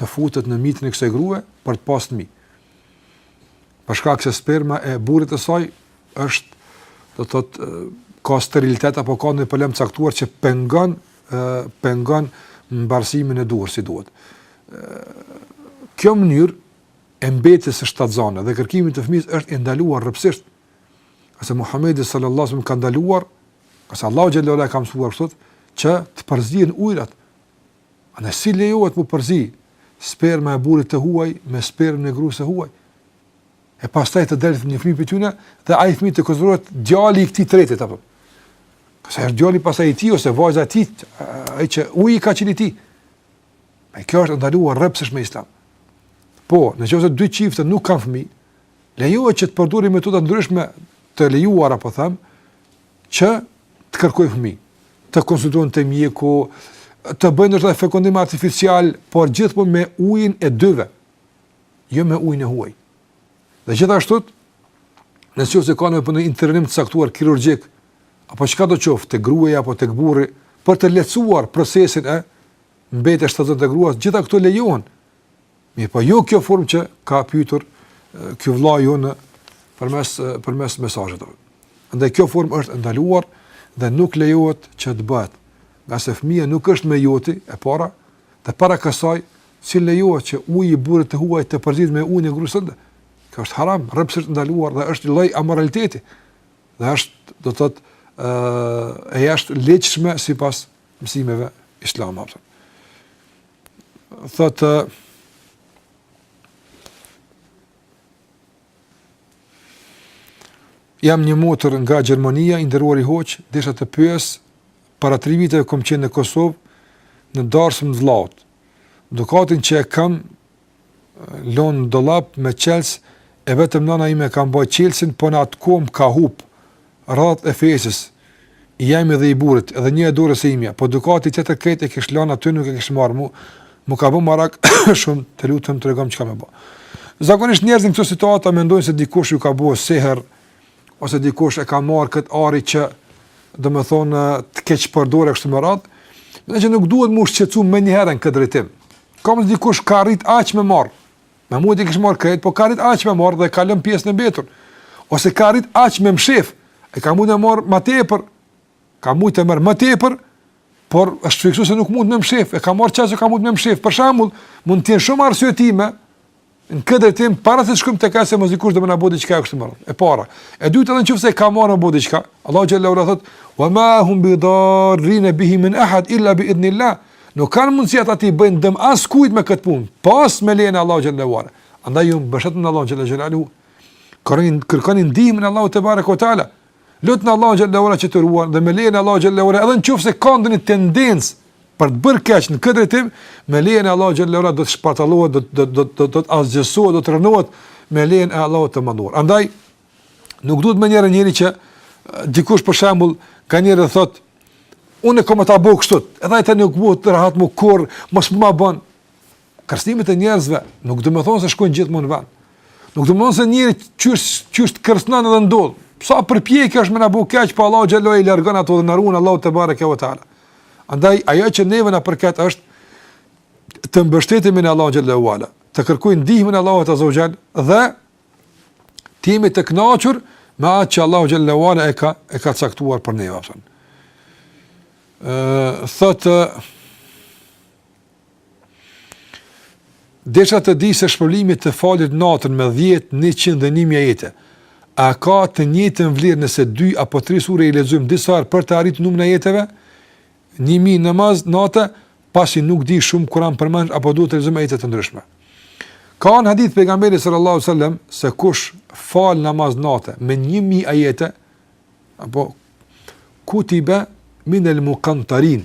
të futet në mitrën e kësaj grue për të pasur fëmijë. Për shkak se sperma e burrit të saj është do të thotë ka sterilitet apo ka ndonjë problem të caktuar që pengon pengon mbarësimin e duhur si duhet. Kjo mënyrë e mbetjes shtatzënë dhe kërkimit të fëmijës është e ndaluar rreptësisht Ngase Muhamedi sallallahu alaihi wasallam ka ndaluar, ngase Allahu xhelle ve ala ka mësuar kështu që të mos përzihen ujrat. A ne si lejohet të përzihet sperma e burrit të huaj me spermën e gruas së huaj? E pastaj të dalë një fëmijë prej tyre dhe ai fëmijë të konsiderohet djali i këtij të tretit apo. Se është djali pastaj i tij, ose vajza e tij, ai që uji ka qenë i tij. Dhe kjo është e ndaluar rreptësisht në islam. Po, në qoftë se dy çifte nuk kanë fëmijë, Lejohet që të përdorin metoda të ndryshme të lejuara, po them, që të kërkojnë fëmijë, të konsultohen te mjeku, të bëjnë ndoshta edhe fekondim artificial, por gjithmonë me ujin e dyve, jo me ujin e huaj. Dhe gjithashtu, në qoftë se ka nevojë për një intervenim të caktuar kirurgjik, apo çkado qoftë, te gruaja apo te burri, për të lehtësuar procesin e mbetjes shtatzënë të gruas, të gjitha këto lejohen, Mirëpo jo kjo formë që ka pyetur ky vëllai ynë përmes përmes mesazhit. Andaj kjo formë është e ndaluar dhe nuk lejohet që të bëhet. Ngase fëmija nuk është më i yti, e para, dhe para kësaj, si lejohet që uji i burrit të huaj të përzihet me ujin e gruas tënde. Kjo është haram, rreptësisht e ndaluar dhe është lloj amoraliteti. Dhe është, do të thotë, e jashtëligjshme sipas mësimeve islame. thotë jam një motër nga Gjermania, i nderuari hoxhë, desha të pyes, para tri viteve kom qenë në Kosovë, në darsëm të vllaut. Dukatin që e kam, lënë në dollap me çelës e vetëm nëna ime ka mba çelësin po në atë kohë më ka hup rrathi i fejesës i jemi dhe i burrit edhe një e dorës imja po dukati tjetër krejt e kish lënë aty nuk e kish marrë mu m'u ka bë merak shumë të lutem tregom çka me bë zakonisht njerëzit në këto situata mendojnë se dikush ju ka bërë sehr ose dikush e ka marrë këtë ari që domethënë ta keqpërdorë e kështu me radhë, mendoj që nuk duhet m'u shqetësu menjëherë në këtë drejtim. Ka mujt dikush ka arrit aq me marrë, me mujt e kish marrë krejt, po ka arrit aq me marrë dhe ka lënë pjesën e mbetur, ose ka arrit aq me mshef, e ka mujt të marrë më tepër, ka mujt të marrë më tepër, por është friksu se nuk mundet me mshef, e ka marrë aq sa ka mujt me mshef, për shambull, mund të jenë shumë arsyetime, Në këtë drejtim para se të shkojmë tek asaj mos dikush do me na bo diçka kështu më. E para. E dyta edhe nëse ka marrë me bo diçka, Allahu xhelle ve ala thotë: "Wa ma hum bi darrin bihi min ahad illa bi idnillah." Nuk kanë mundësi ata t'i bëjnë dëm askujt me këtë punë, pos me lejen e Allahut xhelle ve ala. Andaj ju mbështetuni në Allahun xhelle xhelaluhu. Kërkoni kërkoni ndihmën e Allahut tebareke ve teala. Lutni Allahun xhelle ve ala që të ruan dhe me lejen e Allahut xhelle ve ala edhe nëse ka ndonjë tendencë për të bërë keq në këtë drejtim, me lejen e Allahut xhelle ve ala do të shpartallohet, do do do do do të asgjësohet, do të rënohet me lejen e Allahut të madhëruar. Andaj nuk duhet me njëra njeri që dikush për shembull ka njeri thotë unë kam me ta bo kështu, edhe ai tani nuk bëhet rahat më kurrë, mos ma bon. Kërcënimet e njerëzve nuk do me thonë se shkojnë gjithmonë në vend. Nuk do me thonë se njeri qysh qysh të kërcënon edhe ndodh. Sa përpjekje është me na bo keq, po Allahu xhelle ve ala i largon ato dhe na ruan Allahu tebareke ve teala. Andaj ajo që neve na përket është të mbështetemi në Allahun xhelle ve ala, të kërkojmë ndihmën e Allahut azze ve xhel dhe të jemi të kënaqur me atë që Allahu xhelle ve ala e ka e ka caktuar për neve. Ë thotë Desha të di se shpërblimi të falit natën me dhjetë, njëqind dhe një mijë ajete, a ka të njëjtën vlerë nëse dy apo tri sure i lexojmë disa herë për të arritur numrin e ajeteve? Një mijë në namaz nate, pasi nuk di shumë Kur'an përmend apo duhet të lexojmë ajete të ndryshme. Ka një hadith Pejgamberi sallallahu alajhi wasallam se kush fal namaz nate me 1000 ajete apo kutiba min al-muqantarin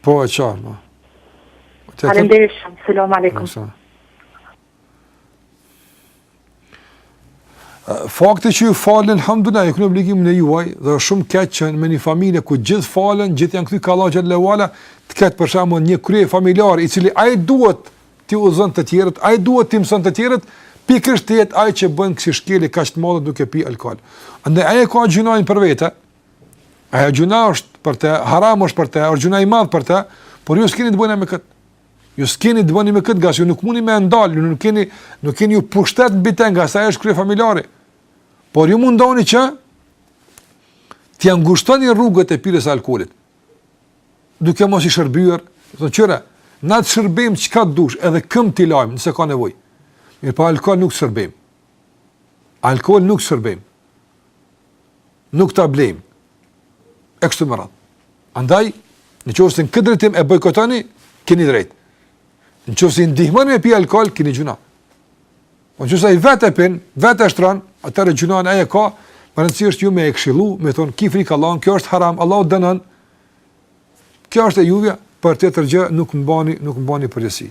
Po e qartë, po. Falemderit shumë, selam aleikum. Fakti që ju falen, alhamdulillah, ju kryeni obligimin e juaj, dhe shumë keq që në një familje ku gjithë falen, gjithë janë kthy kah Allahu xhelle ve ala, të ketë për shembull një kryefamiljar, i cili ai duhet t'i udhëzon të tjerët, ai duhet t'i mëson të tjerët, pikërisht të jetë ai që bën kësi shkelje kaq të madhe duke pi alkohol. Andaj e ka gjynahin për vete, Ai gjynah është për të, haram është për të, është gjynah i madh për të, por ju s'keni të bëni me kët. Ju s'keni të bëni me kët, ngase ju nuk mundni me ndal, ju nuk keni, nuk keni ju pushtet mbi të ngase është kryefamiljari. Por ju mundohuni që t'ia ngushtoni rrugët e pirjes së alkoolit. Duke mos i shërbyer, do të thotë, na të shërbejmë çka të dush, edhe këmbët t'i lajmë nëse ka nevojë. Mirëpo alkool nuk të shërbejmë. Alkool nuk të shërbejmë. nuk ta blejmë. E kështu me radhë. Andaj, në qofë se në këtë drejtim e bojkotoni, keni të drejtë. Në qofë se i ndihmoni me pi alkohol, keni gjynah. Po në qofë se ai vetë e pin, vetë e shtron, atëherë gjynahin ai e ka, me rëndësi është ju me e kshilu, me thonë, ki frikë Allahun, kjo është haram, Allahu dënon, kjo është e juvja, për tjetër gjë, nuk mbani, nuk mbani përgjegjësi.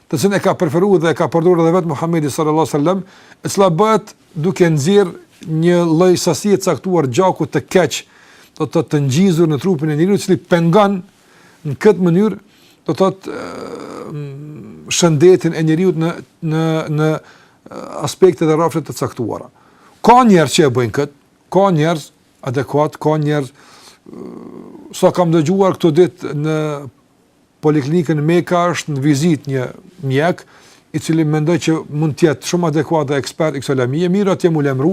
të cilën e ka preferuar dhe e ka përdorur edhe vetë Muhamedi sallallahu alaihi wasallam, e cila bëhet duke nxjerr një lloj sasie të caktuar gjaku të keq, do të thotë të ngjizur në trupin e njeriut, i cili pengon në këtë mënyrë, do të thotë shëndetin e njeriu në në në aspekte dhe rrafshe të caktuara. Ka njerëz që e bëjnë kët, ka njerëz adekuat, ka njerëz sa kam dëgjuar këto ditë në poliklinikën Meka është në vizitë një mjek, i cili mendoj që mund të jetë shumë adekuat dhe ekspert i kësaj lëmie, mirë atje mu lajmëru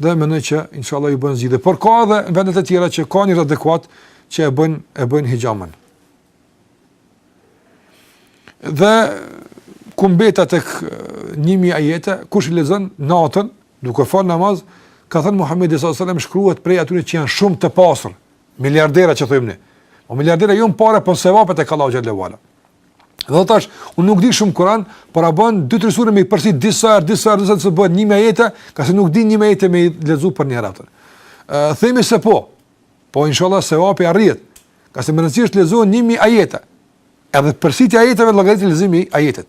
dhe mendoj që inshallah ju bën zgjidhje. Por ka edhe vende të tjera që kanë njerëz adekuat që e bëjnë e bëjnë hijamën. Dhe ku mbetëm tek 1000 ajete, kush i lexon natën duke fal namaz, ka thënë Muhamedi sallallahu alajhi wasallam shkruhet prej atyre që janë shumë të pasur, Miliardera që thojmë ne. O miliardera jo në pare, po në sevape te Allahu xhel-le ue ala. Dhe tash, unë nuk di shumë Kur'an, por a bën dy tre sure me përsërit disa herë, disa herë, derisa të bëhen 1000 ajete, ngase nuk di 1000 ajete me lexu për një natë. Ë themi se po. Po inshallah sevapi arrihet. Ngase me rëndësi është të lexohen 1000 ajete. Edhe përsëritja e ajeteve llogaritet lexim i ajetit.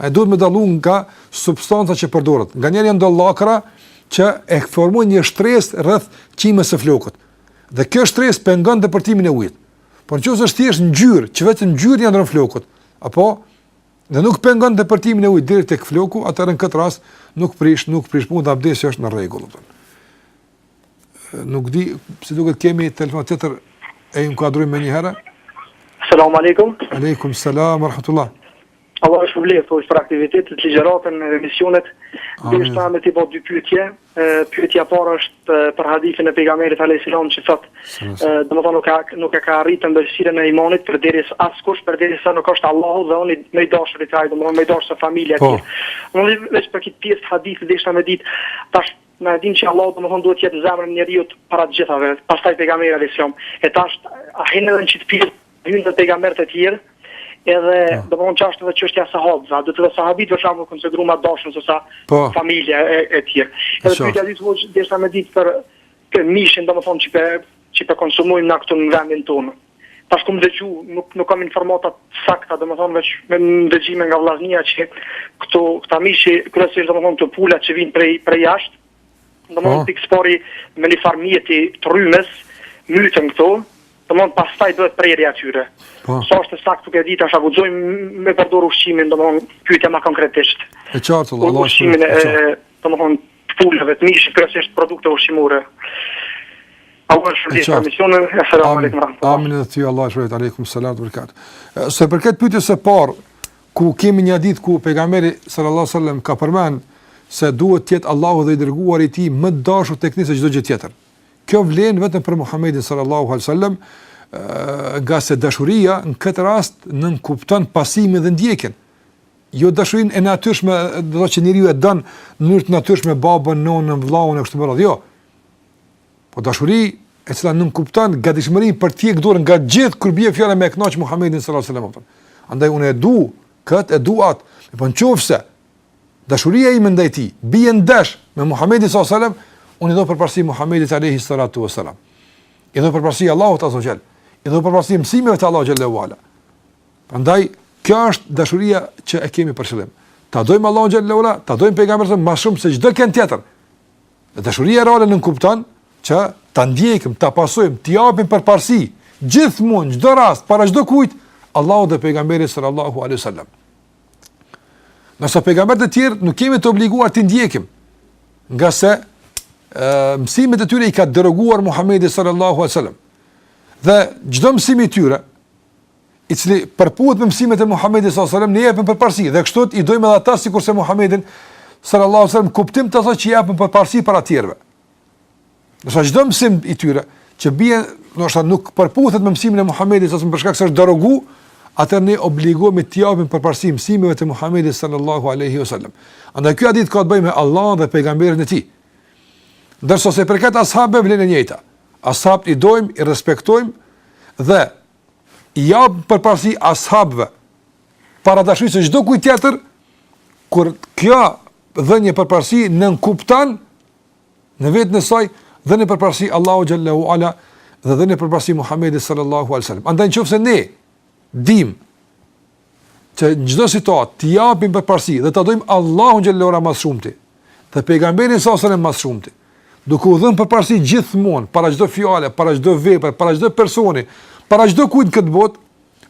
E duhet me dallu nga substanca që përdoret. Nganjëherë janë do llakra që e formojnë një shtresë rreth qimës së flokut. Dhe kjo shtresë pengon depërtimin e ujit. Por nëse është thjesht ngjyrë, që vetëm ngjyrë ia ndërron flokut, apo dhe nuk pengon depërtimin e ujit deri tek floku, atëherë në këtë rast nuk prish, nuk prish punë, abdesi është në rregull. Nuk di, si duket kemi telefon tjetër e inkuadrojmë menjëherë. Selam aleikum. Aleikum selam ورحمة الله. Allahu ju shpërbleftë për aktivitetet, ligjëratën, emisionet, deshta me t'i bo dy pyetje, pyetja e parë është për hadithin e pejgamerit alejhi selam që thot, domethënë nuk, nuk e ka arritë ëmbëlsirën e imanit përderis askush, përderisa nuk është Allahu dhe unë më i dashur te ai, domethënë më i dashur se familja po. tjë. Unë veç për këtë pjesë të hadithit deshta me ditë, tash Na e dimë që Allahu domethënë duhet të jetë në zemrën e njeriut para të gjithave, pastaj pejgamberi alejhi selam. E tash a hyn edhe në qit pjesë hyn edhe pejgamberët e tjerë, edhe po. domethënë qysh është edhe çështja e sahabëve, a do të thotë sahabët për shembull konsideruar më të dashur se sa po. familja e, e tjerë. Edhe pyetja e dytë hoxh, deshta me ditë për për mishin domethënë qi po e qi po e konsumojmë na këtu në vendin tonë. tash kom dëgju, nuk nuk kam informata të sakta, domethënë veç me dëgjime nga vllaznia që këtu këta mishi kryesisht domethënë këto pula që vijnë prej prej jashtë, domethënë po. eksporti me një farë mjeti të rrymës myten këta, domthon pastaj bëhet prerja e tyre. Po. Sa është e saktë duke ditë, a është a guxojmë me përdor ushqimin, domthon pyetja ma konkretisht. E qartë, Allah. Ushqimin e, domthon Pulave të mishit, kryesisht produkte ushqimore. Allahu të shpërbleftë për emisionin, esselamu alejkum rahme. Amin edhe ty, Allahu të shpërbleftë, alejkum selam ve berekat. Sa i përket pyetjes së parë, ku kemi një hadith ku pejgamberi sallallahu sallam ka përmend se duhet të jetë Allahu dhe i dërguari i tij më i dashur tek ne se çdo gjë tjetër. Kjo vlen vetëm për Muhammedin sallallahu sallam ngase dashuria në këtë rast nënkupton pasimin dhe ndjekjen. Jo dashurinë e natyrshme, do të thotë që njeriu e don në mënyrë të natyrshme babën, nënën, vëllaun e kështu me radhë. Jo. Po dashuri e cila nënkupton gatishmërinë për të ikur nga gjithë kur bie fjala me kënaqë Muhamedin sallallahu alaihi wasallam. Andaj unë e du kët e du at. Mirëpo nëse dashuria ime ndaj tij bie ndesh me Muhamedin sallallahu alaihi wasallam, unë i jap përparësi Muhamedit alaihi salatu wasallam. I jap përparësi Allahut azza ve xhel. I jap përparësi mësimeve të Allahut xhele ve ala. Prandaj kjo është dashuria që e kemi për qëllim. Ta dojmë Allahun xhele ve ala, ta dojmë pejgamberin tonë më shumë se çdo kënd tjetër. Dhe dashuria reale nënkupton që ta ndjekim, ta pasojmë, t'i japim përparësi gjithmonë në çdo rast para çdokujt Allahut dhe pejgamberit sallallahu alaihi wasallam. Ndërsa pejgamberët e tjerë nuk jemi të obliguar t'i ndjekim, ngase mësimet e tyre i ka deroguar Muhamedi sallallahu alaihi wasallam. Dhe çdo mësim i tyre i cili përputhet me mësimet e Muhamedit sallallahu alajhi wasallam, ne i japim përparësi dhe kështu i dojmë edhe ata sikurse Muhamedin sallallahu alajhi wasallam në kuptim të asaj që i japim përparësi para të tjerëve. Ndërsa çdo mësim i tyre që bie, do të thotë nuk përputhet me mësimin e Muhamedit sallallahu alajhi wasallam për shkak se është derogu, atëherë ne obligohemi t'i japim përparësi mësimeve të Muhamedit sallallahu alajhi wasallam. Andaj ky hadith ka të bëjë me Allahun dhe pejgamberin e tij. Ndërsa sa i përket ashabëve vlen e njëjta. Ashabët i dojmë, i respektojmë dhe japim përparësi ashabëve, para dashurisë së çdokujt tjetër, kur kjo dhënie përparësi nënkupton në veten e saj dhënie përparësi Allahut xhele ve ala dhe dhënie përparësi Muhamedit sallallahu alaihi wasallam. Andaj në qoftë se ne dim në çdo situatë t'i japim përparësi dhe ta dojmë Allahun xhele ve ala më së shumti dhe pejgamberin salallahu sallam më së shumti. Duke u dhënë përparësi gjithmonë para çdo fjale, para çdo vepre, para çdo personi, para çdokujt në këtë botë,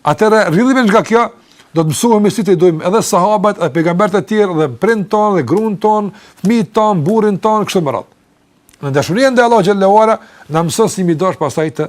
atëherë rrjedhimisht nga kjo do të mësohemi si t'i dojmë edhe sahabët, edhe pejgamberët e tjerë dhe prindët tonë dhe gruan tonë, fëmijët tonë, burrin tonë e kështu me radhë. Se dashuria ndaj Allahut xhele ve ala na mëson si me i dashtë pastaj të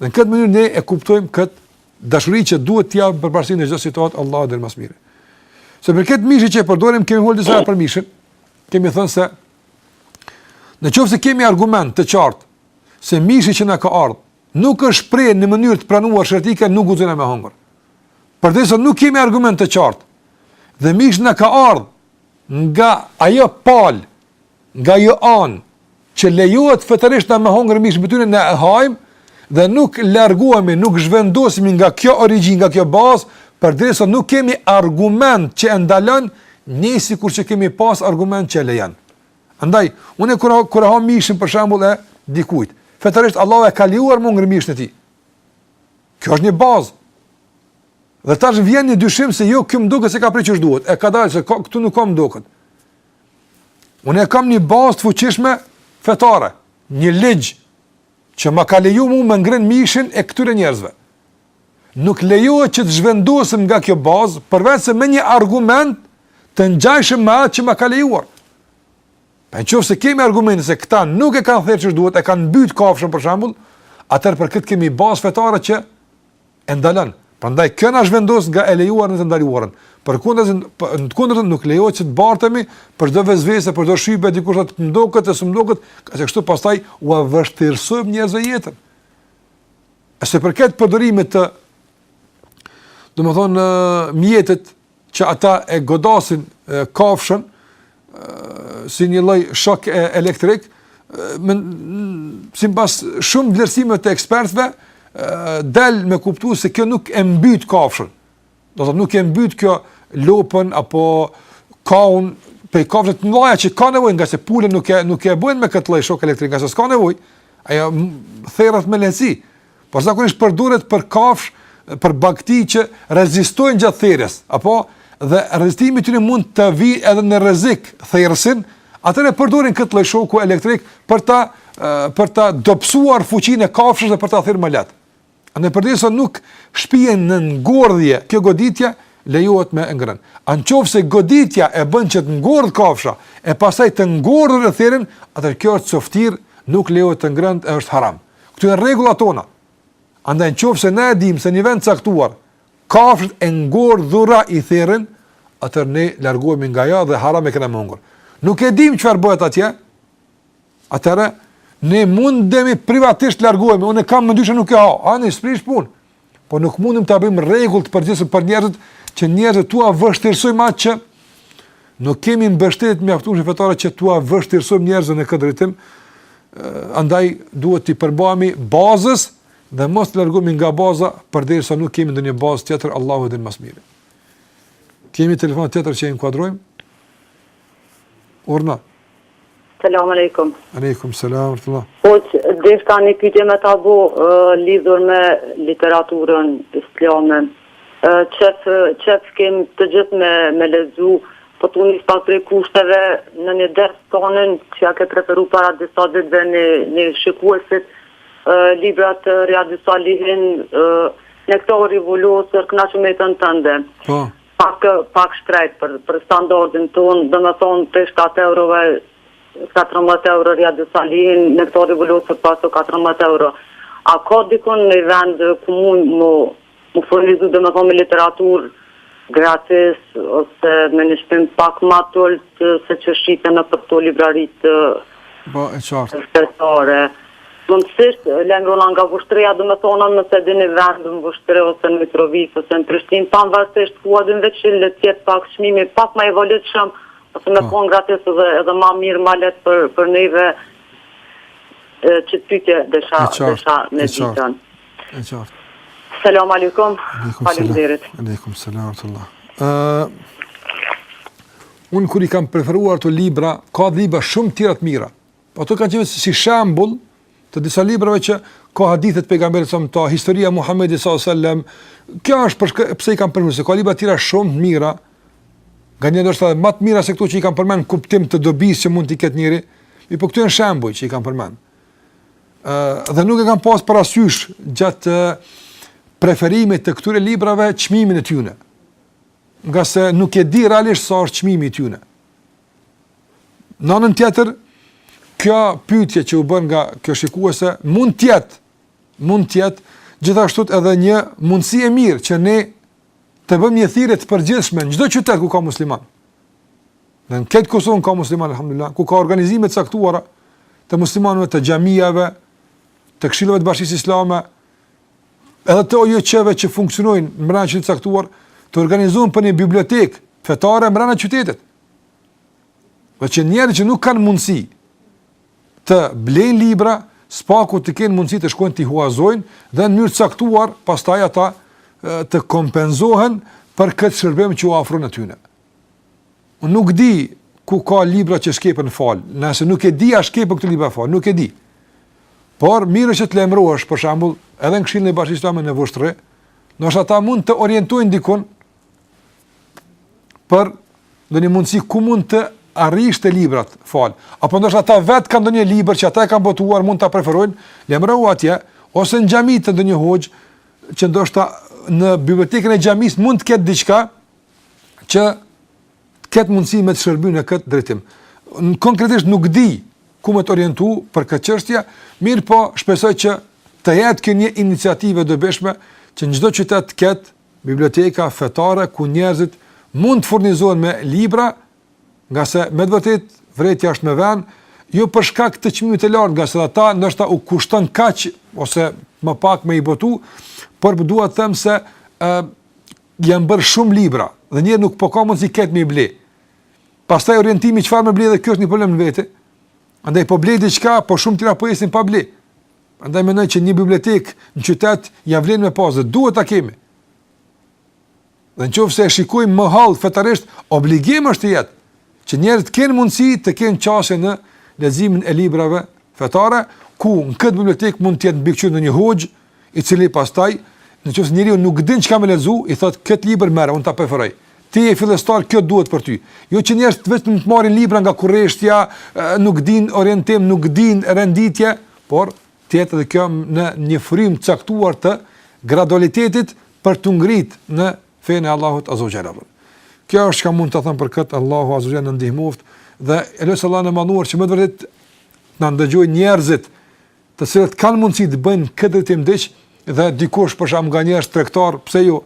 Dhe në këtë mënyrë ne e kuptojmë kët dashuri që duhet t'i japim përparësi në çdo situatë Allahu e di më së miri. Sa i përket mishit që e përdorim kemi folur disa herë për mishin. Kemi thënë se në qoftë se kemi argument të qartë se mishi që na ka ardhur nuk është pre në mënyrë të pranuar sheriatike nuk guxojmë me e hëngër. Përderisa nuk kemi argument të qartë. Dhe mishi na ka ardhur nga ajo palë Nga ajo anë që lejohet fetërisht na me hongër mish me tyne ne e hajmë dhe nuk largohemi, nuk zhvendosemi nga kjo origjinë, nga kjo bazë, përderisa nuk kemi argument që e ndalon, njëjtë sikur që kemi pas argument që e lejon. Andaj, unë kur kur ha mishin për shembull e dikujt, fetërisht Allahu e ka lejuar me hongër mishin e tij. Kjo është një bazë. Dhe tash vjen një dyshim se jo kjo më duket s'e ka pre qysh duhet. E kadalë se ka, këtu nuk ka më duket. Unë e kam një bazë të fuqishme fetare, një ligj që më ka leju mu me ngrënë mishin e këtyre njerëzve. Nuk lejohet që të zhvendosem nga kjo bazë, përveçse me një argument të ngjashëm me atë që më ka lejuar. Pra në qoftë se kemi argumente se këta nuk e kanë therë qysh duhet, e kanë mbytë kafshën për shembull, atëherë për këtë kemi bazë fetare që e ndalon. Prandaj kjo na zhvendos nga e lejuar në të ndaluarën. Përkundrazi në të kundërtën nuk lejohet që të bartemi për çdo vesvese, për çdo shybhe dikush thotë m'doket e s'um doket, ngase kështu pastaj ua vështirësojmë njerëzve jetën. E sa i përket përdorimit të domethënë mjetit që ata e godasin kafshën si një lloj shok elektrik, sipas shumë vlerësimeve të ekspertëve, del me kuptu se kjo nuk e mbyt kafshën. Do të thotë nuk e mbyt kjo lopën apo kaun për kafshë të mëdha që ka nevojë ngase pulën nuk e nuk e bëjnë me këtë lloj shok elektrik, ngase s'ka nevojë. Ajo theret me lehtësi. Por zakonisht përdoret për kafshë, për bagëti që rezistojnë gjatë therjes, apo dhe rezistimi i tyre mund të vërë edhe në rrezik therësin, atëherë përdorin këtë lloj shoku elektrik për ta për ta dobësuar fuqinë e kafshës dhe për ta therë më lehtë. Andaj përderisa nuk shpie në ngordhje, kjo goditje lejohet me ngrën. Ama nëse goditja e bën që të ngordh kafsha e pastaj të ngordhur e therin, atëherë kjo është coftinë, nuk lejohet me ngrënë, është haram. Këto janë rregullat tona. Andaj nëse ne e dimë se në një vend të caktuar kafshët e ngordhura i therrin, atëherë ne largohemi nga ajo dhe haram e kemi me hongër. Nuk e dimë çfarë bëhet atje. Atëherë ne mundemi privatisht të largohemi. Unë e kam me dy nuk e ha. Ani s'prish punë. Po nuk mundemi ta bëjmë rregull të përgjithshëm për njerëzit që njerëzit t'ua vështirësojmë atë që nuk kemi mbështetje të mjaftueshme fetare që t'ua vështirësojmë njerëzve në këtë drejtim. Andaj duhet t'i përmbahemi bazës dhe mos të largohemi nga baza përderisa nuk kemi ndonjë bazë tjetër Allahu e di më së miri. Kemi telefon tjetër që e inkuadrojmë? Urna. Selam aleikum. Aleikum selam ورحمة Po deshta një pytje me ta bo lidhur me literaturën islame. Qef qef kem të gjithë me me lexu, po tu nis pas prej kushteve në një ders tondin që ja ke preferu para disa ditëve një një shikuesit librat ë Rijadus Salihin Nektari i vulosur Kënaqu me jetën tënde. Po. Pak pak shtrejt për për standardin tonë, domethënë prej shtatë eurove katërmbëdhjetë euro Rijadus Salihin, Nektari i vulosur paso katërmbëdhjetë euro. A ka dikund ndonjë vend ku mund mu mu furnizu domethënë me literaturë gratis ose me një çmim pak ma të ulët se që shiten nëpër këto libraritë Po, e qartë. shtetare? Mundësisht, lajmërona nga Vushtrria, domethënë nëse e dini vend në Vushtrri ose në Mitrovicë ose në Prishtinë, pavarësisht ku e dini veç që të jetë pak çmimi pak ma i volitshëm ose me kon gratis edhe edhe ma mirë ma lehtë për për neve qit pytje desha desha me ditë. E qartë. Selam aleikum. Faleminderit. Aleikum selam tullah. Ë Un kur i kam preferuar këta libra, ka libra shumë të tjera të mira. Po ato kanë qenë si shembull të disa librave që ka hadithe të pejgamberit sa më ta, historia e Muhamedit sallallahu alajhi wasallam. Kjo është për shkak pse i kam përmendur se ka libra të tjera shumë të mira. Nganjëherë ma të mira se këto që i kam përmend kuptim të dobisë që mund të ketë njeri. Mirëpo këto janë shembuj që i kam përmend. Ë dhe nuk e kam pas parasysh gjatë preferimit të këtyre librave çmimin e tyre. Ngase nuk e di realisht sa është çmimi i tyre. Në anën tjetër, kjo pyetje që u bën nga kjo shikuese mund të jetë mund të jetë gjithashtu edhe një mundësi e mirë që ne të bëjmë një thirrje të përgjithshme në çdo qytet ku ka musliman. Në krejt Kosovë ka musliman alhamdulillah, ku ka organizime të caktuara të muslimanëve të xhamive, të këshillave të bashkisë islame, Edhe të OJQ-ve që funksionojnë mbrenda qytetit caktuar, të organizohen për një bibliotekë fetare mbrenda qytetit. Dhe që njerëz që nuk kanë mundësi të blejnë libra, së paku të kenë mundësi të shkojnë t'i huazojnë, dhe në mënyrë caktuar, pastaj ata të kompenzohen për këtë shërbim që u ofrojnë atyne. Unë nuk di ku ka libra që jepen falë, nëse nuk e di a jepen këto libra falë, nuk e di. Por mirë është të lajmërohesh për shembull, edhe në Këshillin e Bashkisë Islame në Vushtrri, ndoshta ata mund të të orientojnë dikun për ndonjë mundësi ku mund të arrish te librat falë. Apo ndoshta ata vetë kanë ndonjë libër që ata e kanë botuar, mund ta preferojnë, lajmërohu atje ose në xhami te ndonjë hoxhë që ndoshta në bibliotekën e xhamisë mund të ketë diçka që të ketë mundësi me të shërby në këtë drejtim. Unë konkretisht nuk di ku me të orientu për këtë çështje, mirë po shpresoj që të jetë kjo një iniciativë e dobishme që në çdo qytet të ketë biblioteka fetare ku njerëzit mund të furnizohen me libra, ngase me të vërtetë vërejtja është me ven, jo për shkak të çmimit të lartë, ngase edhe ata ndoshta u kushtën kaq, ose më pak me i botu, por po dua të them se e, Janë bërë shumë libra dhe njerëz nuk po ka mundësi krejt me i ble. Pastaj orientimi çfarë me ble dhe kjo është një problem në vete. Andaj po ble diçka, po shumë tjera po jesin pa ble. Andaj mendoj që një bibliotekë në qytet ia vlen me pas dhe duhet ta kemi. Dhe në qoftë se e shikojmë më hollë fetarisht, obligim është të jetë që njerëzit të kenë mundësi të kenë qasje në leximin e librave fetare, ku në këtë bibliotekë mund të jetë mbikëqyrës një hoxhë, i cili pastaj nëse njeriu nuk din çka më lexu, i thotë kët libër merr, unë ta preferoj. Ti je fillestar, kjo duhet për ty. Jo që njerëz vetëm të marrin libra nga kurreshtja, nuk din orientim, nuk din renditje, por të jetë edhe kjo në një frymë të caktuar të gradualitetit për t'u ngrit në fenë e Allahut Azza wa Jalla. Kjo është çka mund të them për këtë Allahu Azza wa Jalla na ndihmoftë dhe e lus Allahun e madhëruar që me të vërtetë të na ndëgjojnë njerëzit të cilët kanë mundësi të bëjnë në këtë drejtim diç dhe dikush për shembull nga njerëz tregtarë, pse jo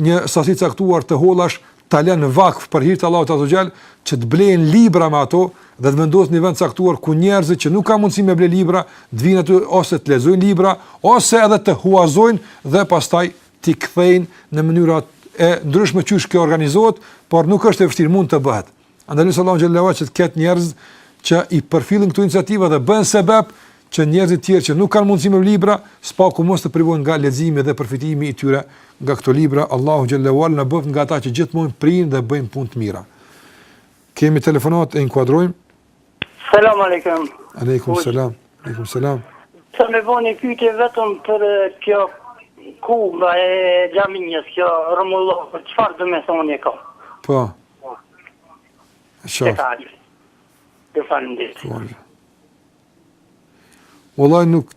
një sasi të caktuar të hollash ta lënë vakf për hir të Allahut azza xal, që të blejnë libra me ato dhe të vendosin në një vend të caktuar ku njerëzit që nuk kanë mundësi me ble libra, të vinë aty ose të lexojnë libra ose edhe të huazojnë dhe pastaj t'i kthejnë në mënyra të ndryshme qysh kjo organizohet, por nuk është e vështirë, mund të bëhet. Andaj lus Allahun xhallahu ala që të ketë njerëz që i përfillin këto iniciativa dhe bëhen sebab që njerëzit e tjerë që nuk kanë mundësi me ble libra, së paku mos të privohen nga leximi dhe përfitimi i tyre nga këto libra. Allahu xhallahu ala na bëftë nga ata që gjithmonë prijnë dhe bëjnë punë të mira. Kemi telefonatë, e inkuadrojmë. Selam aleikum. Aleikum selam. Aleikum selam. Desha me bo ni pyetje vetëm për kjo kubja e xhamisë kjo rrumullo, çfarë domethënie ka? Po. Po. Të falë. Të faleminderit. Të falë. Vallahi nuk,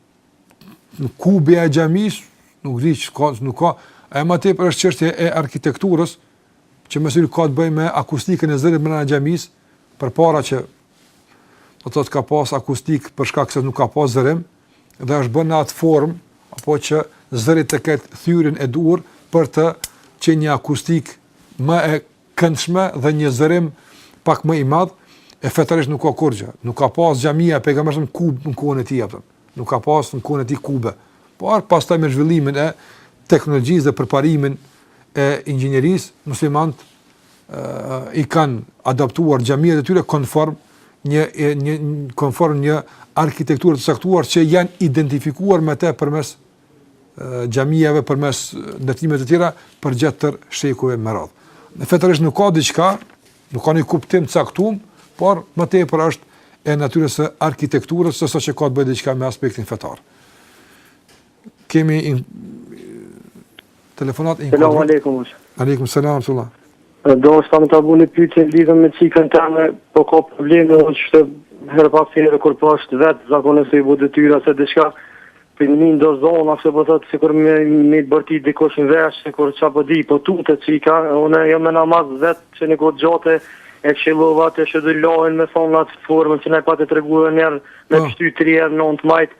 kubja e xhamisë, nuk di që ka, nuk ka, e ma tepër është çështje e arkitekturës, që më shumë ka të bëjë me akustikën e zërit mrena xhamisë, përpara që do të thotë ka pas akustikë për shkak se nuk ka pas zërim, dhe është bërë në atë formë, apo që zërit të ketë thyerjen e duhur për të qenë një akustik më e këndshme dhe një zërim pak më i madh, e fetarisht nuk ka kurgja, nuk ka pas xhamia e Pejgamberit kube në kohën e tij, apëtëm. nuk ka pas në kohën e tij kube, por pastaj me zhvillimin e teknologjisë dhe përparimin e inxinjerisë, muslimanët i kanë adaptuar xhamiat e tyre konform një një konform një arkitekture të caktuar që janë identifikuar me të përmes xhamive përmes ndërtimeve të tjera përgjatë tërë shekujve me radhë. Fetarisht nuk ka diçka, nuk ka një kuptim caktuar, por më tepër është e natyrës së arkitekturës sesa që ka të bëjë diçka me aspektin fetar. Kemi in... telefonatë inkuadrë. Selam aleikum. Aleikum, selam, urdhno. Deshta me të bo një pyetje lidhur me çikën teme, po ka probleme herë pas here, kur po është vetë zakonisht i bon detyra, se diçka për ndin do zona, ose po thotë, sikur me, me bërti dikosh në vesh, sikur qa po di, po tutet çika, unë jam me namaz vetë që një kohë gjatë, e këshilova të shëdullohen me thonë në atë formën që ne pa të treguar njerë me po. pështy 3 herë në të majtë,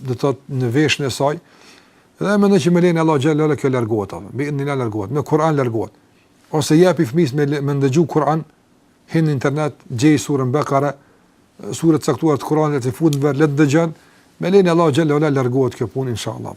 do të thotë në veshin e saj. Dhe mendoj që me lejen e Allahut xhelle ve ala kjo largohet apo me lejen e Allahut largohet, me Kur'an largohet. Ose jepi fëmijës me me ndëgju Kur'an, hin në internet, gjej surën Bekare, surën e caktuar të Kur'anit fute në vesh, le të dëgjon. Me lejen e Allahut xhelle ve ala largohet kjo punë inshallah.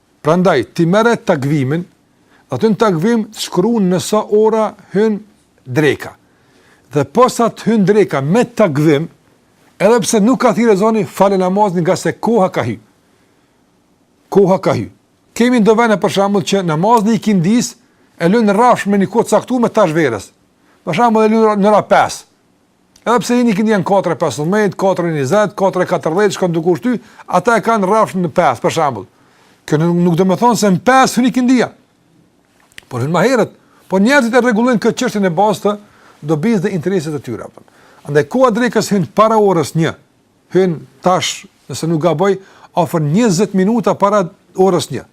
Prandaj, ti merre takvimin, dhe aty në takvim të shkrun në sa ora hyn dreka. Dhe posa të hyn dreka me takvim, edhe pse nuk ka thirr ezani, fale namazin ngase koha ka hy. Koha ka hy. Kemi në do vene për shambull që namazin e ikindisë, e lënë rrafsh në një kohë të caktume tash verës. Për shambull e lënë në ora 5. Edhe pse hyn ikindia në 4.15, 4.20, 4.40, shkon duke u shty, ata e kanë rrafsh në 5, për shambull. Kjo nuk, nuk do me thonë se në 5 hyn ikindia. Por hyn ma herët. Por njerëzit e rregullojnë këtë qështje në bazë të dobisë dhe interesit të tyre. Prandaj, koha e drekës hyn para orës një, hyn tash, nëse nuk gaboj, afër 20 minuta para orës një.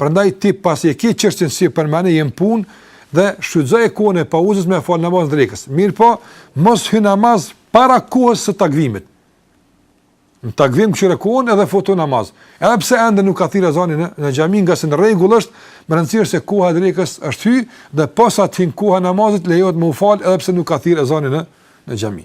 Prandaj ti pasi e ke çështjen si përmende je në punë dhe shfrytëzoje kohën e pauzës me fal namazin e drekës. Mirëpo, mos hy në namaz para kohës së takvimit. Në takvim kqyr kohën edhe futu në namaz. Edhe pse ende nuk ka thirr ezani në në xhami ngase në rregull është, me rëndësi është se koha e drekës është hy dhe posa të hin koha e namazit lejohet me u fal edhe pse nuk ka thirr ezani në në xhami.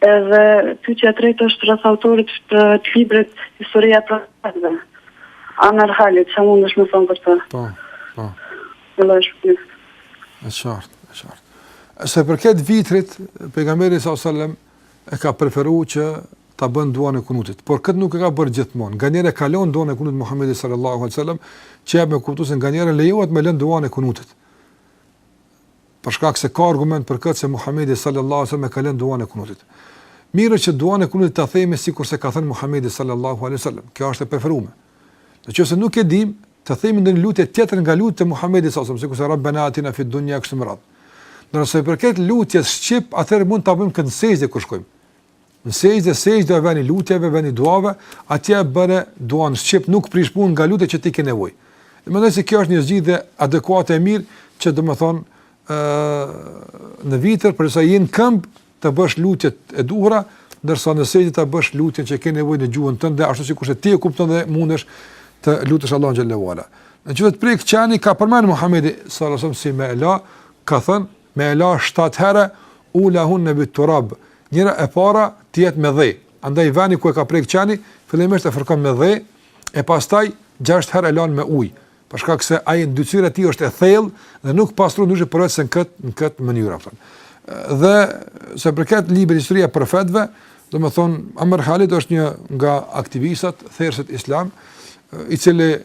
Edhe pyetja e tretë është rreth autorit të librit Historia e Profetëve, Amr Halid, çfarë mundesh me na thënë për të? Po, po. Në lojë shpëtim. E qartë, e qartë. Sa i përket vitrit, pejgamberi sa sallam e ka preferu që ta bën duan e kunutit. Por këtë nuk e ka bërë gjithmonë. Nganjëherë e ka lënë duan e kunutit Muhammedi sallallahu alaihi sallam, që jep me kuptu se nganjëherë lejohet me lën duan e kunutit. për shkak se ka argument për këtë se Muhamedi sallallahu alaihi wasallam e ka lënë duan e kunutit. Mirë që duan e kunutit ta themi sikurse e ka thënë Muhamedi sallallahu alaihi wasallam. Kjo është e preferuar. Në qoftë se nuk e dim, të themi ndonjë lutje tjetër nga lutjet e Muhamedit sallallahu alaihi wasallam, sikurse Rabbana atina fid dunya e kështu me radhë. Ndërsa përket lutjes shqip, atëherë mund ta bëjmë këtë në sexhde kur shkojmë. Në sexhde, sexhde veni i lutjeve, veni i duave, atje bëre duan shqip, nuk prish punë nga lutja që ti ke nevojë. Dhe mendoj se kjo është një zgjidhje adekuate e mirë që domethënë ë në vitër për sa je në këmbë të bësh lutjet e duhura, ndërsa në sexhde të bësh lutjen që ke nevojë në gjuhën tënde, ashtu sikurse ti e kupton dhe mundesh të lutesh Allahun xhelle ue ala. Në qoftë se të prek qani ka përmend Muhamedi sallallahu alaihi wasallam si me e la ka thënë me e la shtatë herë ulahunne bit turab njëra e para të jetë me dhe andaj veni ku e ka prek qeni fillimisht e fërkon me dhe e pastaj gjashtë herë e lan me ujë për shkak se ai ndytësira e tij është e thellë dhe nuk pastrohet ndryshe përveç se në këtë në këtë mënyrë apo. Dhe sa i përket librit Historia e Profetëve, domethënë Amr Khalid është një nga aktivistat thirrësit islam, i cili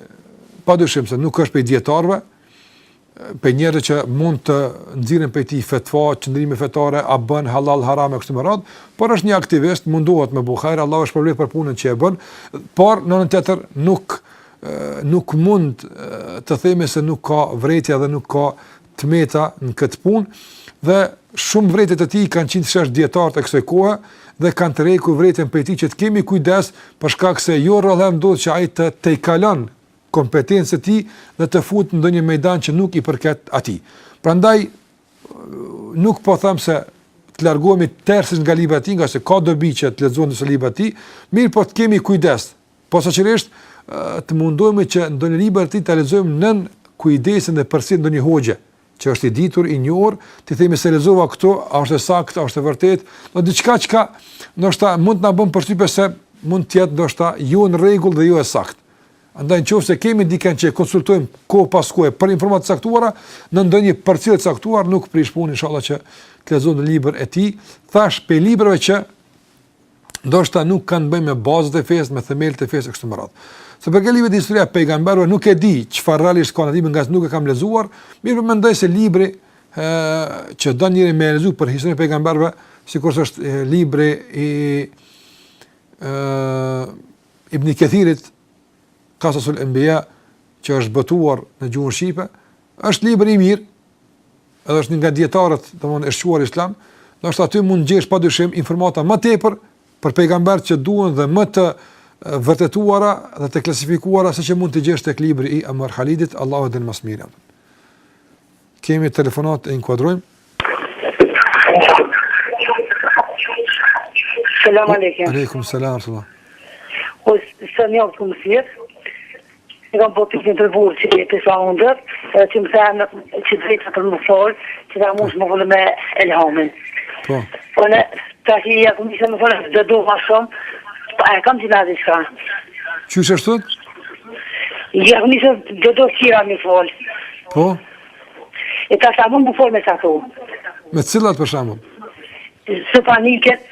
padyshim se nuk është prej dietarëve, prej njerëzve që mund të nxirren prej tij fetva, qëndrime fetare, a bën halal, haram e kështu me radhë, por është një aktivist, mundohet me bo hajër, Allahu e shpërbleft për punën që e bën, por në anën tjetër nuk nuk mund të themi se nuk ka vërejtje dhe nuk ka të meta në këtë punë dhe shumë vërejtje të tij kanë qit në shesh dijetarët e kësaj kohe dhe kanë tërhekë vërejtën prej tij që të kemi kujdes për shkak se jo rrallë ndodh që ai t'i tejkalon kompetencat e tij dhe të futet në ndonjë mejdan që nuk i përket atij. Prandaj nuk po them se të largohemi tërësisht nga librat e tij, ngase ka dobi që të lexojmë disa libra të tij, mirëpo të kemi kujdes. Posaçërisht të mundohemi që ndonjë libër të tij ta lexojmë nën kujdesin dhe përsi ndonjë hoxhe, që është i ditur, i njohur, t'i themi se lexova këto, a është e saktë, a është e vërtetë, ndo diçka çka ndoshta mund të na bën përshtypje se mund të jetë ndoshta jo në rregull dhe jo e saktë. Andaj në qoftë se kemi dikën që e konsultojmë kohë pas kohe për informata të caktuara, në ndonjë përcjellje të caktuar nuk prish punë inshallah që të lexojmë librin e tij, thashë prej librave që ndoshta nuk kanë të bëjnë me bazët e fesë, me themelit e fesë e kështu me radhë. Sa i përket librit te historia pejgamberëve nuk e di çfarë realisht ka në libër, ngase nuk e kam lexuar, mirëpo mendoj se libri ë që do njeri me lexu për historinë e pejgamberëve, sikur është libri i Ibn Kathirit Qasasul Anbiya që është botuar në gjuhën shqipe, është libër i mirë, edhe është një nga dietarët, domthonë e shquar islam, edhe aty mund të gjesh padyshim informata më tepër për pejgambert që duhen dhe më të vërtetuara dhe të klasifikuara se ç'mund të gjesh tek libri i Amr Khalidit, Allahu e di më së miri. Kemi telefonatë e inkuadrojmë. Selam aleikum. Aleikum selam. O, sa më oftë më E kam bo pikë një tërë burë që e pisa undër, edhe që më thenë që drejtë për më folë, që ta mund më folë me Elhamin. Po. Po në ta që i akum ishe më folë, dhe do ma shumë, po e kam që nga dhe shka. Që që shtot? I akum ishe dhe do qira më folë. Po. E ta që mund më folë me sa thu. Me cilat për shambull? Së paniket.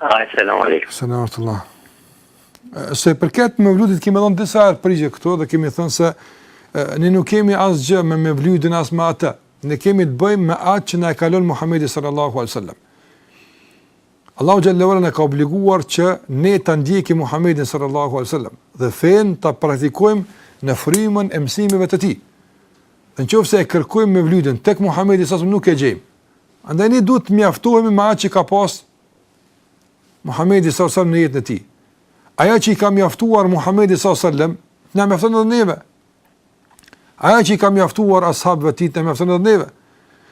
Alejkum selam. Selam alejkum. Sa i përket mevludit kemi dhënë disa herë përgjigje këtu dhe kemi thënë se ne nuk kemi asgjë me mevludin as me atë. Ne kemi të bëjmë me atë që na e ka lënë Muhamedi sallallahu alaihi wasallam. Allahu xhel-le ve ala na ka obliguar që ne ta ndjekim Muhamedin sallallahu alaihi wasallam dhe fenë ta praktikojmë në frymën e mësimeve të tij. Në qoftë se e kërkojmë mevludin tek Muhamedi sallallahu nuk e gjejmë. Andaj ne duhet të mjaftohemi me atë që ka pas Muhamedi sallallahu alaihi wasallam në jetën e tij. Aja që i ka mjaftuar Muhamedit sallallahu alaihi wasallam, na mjafton edhe neve. Aja që i ka mjaftuar ashabëve të tij, na mjafton edhe neve.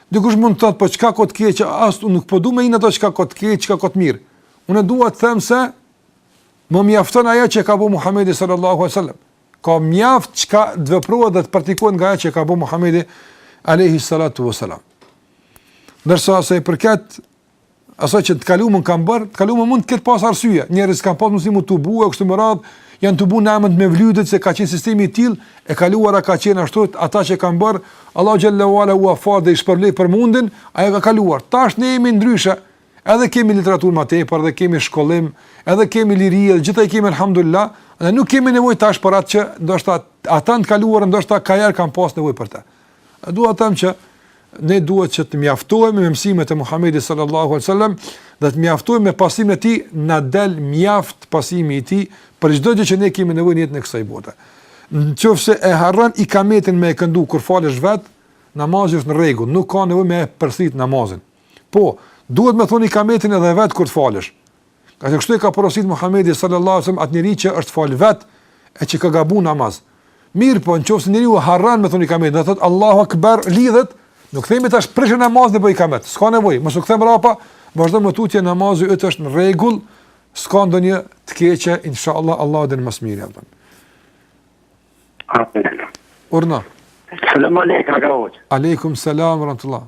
Dikush mund të thotë, po çka ka t'keq, as unë nuk po dua me thanë çka ka t'keq, çka ka t'mirë. Unë dua të them se më mjafton aja që ka bo Muhamedi sallallahu alaihi wasallam. Ka mjaft çka të veprohet dhe të praktikohet nga aja që ka bo Muhamedi alaihi salatu wasallam. Ndërsa sa i përket Asaj që të kaluarën kanë bërë, të kaluarën mund të ketë pas arsye. Njerëz s'kanë pas mundësi me u tubu kështu me radhë, janë tubuar në emër të mevludit se ka qenë sistemi i tillë, e kaluara ka qenë ashtu, ata që kanë bërë, Allahu xhel-le ve ala ua fal dhe i shpërblen për mundin, ajo ka kaluar. Tash ne jemi ndryshe. Edhe kemi literaturë më tepër, edhe kemi shkollim, edhe kemi liri, edhe gjitha i kemi alhamdulillah, dhe nuk kemi nevojë tash për atë që ndoshta ata të kaluarën ndoshta kanë pas nevojë për të. E dua të them që ne duhet që të mjaftohemi me mësimet e Muhamedit sallallahu alaihi wasallam dhe të mjaftohemi me pasimin e tij, na del mjaft pasimi i tij për çdo gjë që ne kemi nevojë në jetën e kësaj bote. Në qoftë se e harron ikametin me e këndu kur falesh vet, namazi është në rregull, nuk ka nevojë me përsërit namazin. Po, duhet me thon ikametin edhe vet kur të falesh. Ngase kështu i ka porosit Muhammedi sallallahu sallam atë njeri që është falë vetë e që ka gabu namaz. Mirëpo, në qoftë se njeriu harron me thonë ikametin, thotë Allahu akbar lidhet, nuk themi tash prishë namazin pa ikamet, s'ka nevoj, mos u kthe mrapa, vazhdo më tutje namazi yt është në rregull, s'ka ndonjë të keqe, insha Allah, Allahu e din ma s'miri. Urdhno. Selam aleikum. Aleikum selam rahmetullah.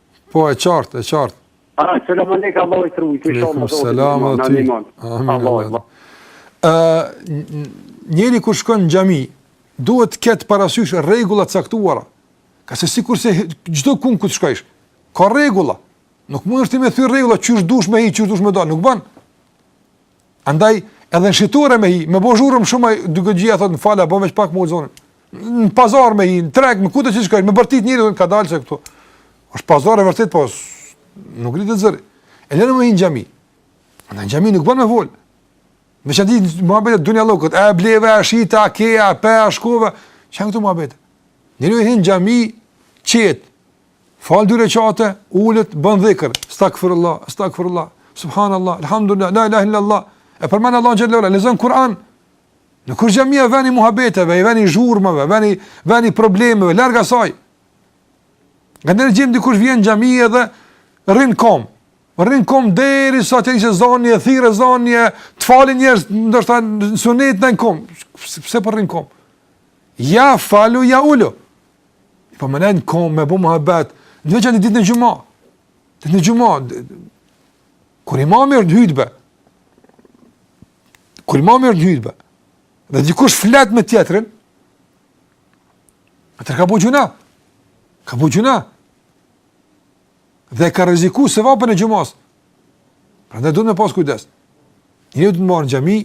Po e qartë, e qartë. Ah, selam alejk, Allahu t'rujt, shumë, selam dhe ty, amin, amin. Njeriu kur shkon në xhami, duhet të ketë parasysh rregulla t'caktuara, ngase sikurse çdokun ku të shkojsh, ka rregulla, nuk mundesh ti me thy rregullat, qysh dush me hi, qysh dush me dal, nuk ban. Andaj, edhe në shitore me hi, me bo zhurëm shumë ai dyqanxhia thot më fal, bën veç pak më ul zonin. Në pazar me hi, në treg, kudo që shkon, me bërtit njeri thot ka dalë se këtu. Është pazar e vërtet po nuk rritet zëri. E lëre më në xhami. Në xhami nuk bën me fol. Me çdi muhabete dunjallëkut, a bleve, a shite, a ke, a pe, a shkove, s'jan këtu muhabete. Njeri hin në xhami çet, Fal dy reqate, ulet, bën dhikr, stagfirullah, stagfirullah, subhanallah, alhamdulillah, la ilaha illallah. E përmend Allahun xhelle ue ala, lexon Kur'an. Nuk o xhamia ven i muhabeteve, ven i zhurmave, ven i, ven i problemeve larg asaj. Nganjëherë shohim dikush vjen n'xhami edhe rrin n'kom. Rrin n'kom derisa të thirret ezani, e thirret ezani e falen njerëz ndoshta sunet n'kom. Pse po rrin n'kom? Ja falu ja ulo. Po me nejt n'kom me bo muhabet, në veçanti ditën e xhumas. Ditën e xhumas kur imami është në hutbe. Kur imami është në hutbe. Dhe dikush flet me tjetrin. Atëherë ka bo gjunah. Ka bo gjunah. Dhe ka rrezikuar sevapin e xhumas. Prandaj duhet me pas kujdes. Me hi në xhami,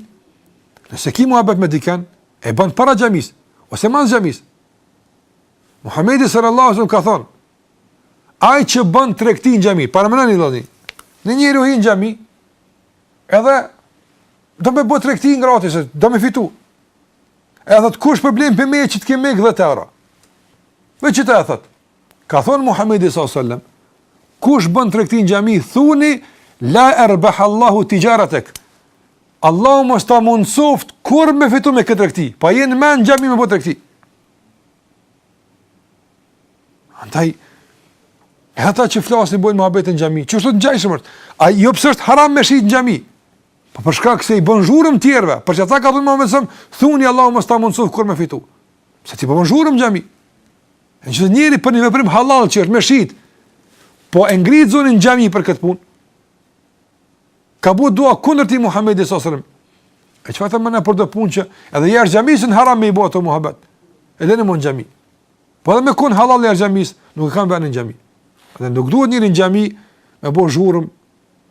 nëse ki muhabet me dikën, e bën para xhamisë ose mas xhamisë. Muhamedi sallallahu alaihi wasallam ka thënë: Ai që bën tregti në xhami, paramenoni, paramenoni. Një njeri u hin n'xhami, edhe do me bo tregti gratis, do me fitu. E thot ku osht problemi për me qet, kemi 10 euro. Me qet e thot, Ka thënë Muhamedi sallallahu alaihi wasallam, kush bën tregti në xhami, thuni la erbah Allahu tijaratek. Allahu mos ta mundsoft kur me fitu me këtë tregti. Po je ardh në xhami me bo tregti. Andaj e ata që flasin bojnë muhabet në xhami, gjithashtu e ngjashme është. Ai jo pse është haram me shit në xhami. Po për shkak se i bën zhurmë të tjerëve, për qata ka thënë Muhamedi, thuni Allahu mos ta mundsoft kur me fitu. Se ti po bën zhurmë në xhami. E çdo njeri për një veprim hallall që është me shit, po e ngrit zonin n'xhami për këtë punë. Ka bo dua kundër tij Muhamedi sallallahu alajhi wasallam. E çfarë me thanë për do punë që edhe jashtë xhamisë janë haram me i bo ato muhabet. E lëre mo n'xhami. Po edhe me kon hallall jashtë xhamisë, nuk e kanë venin në xhami. Dhe nuk duhet njeri në xhami me bo zhurmë,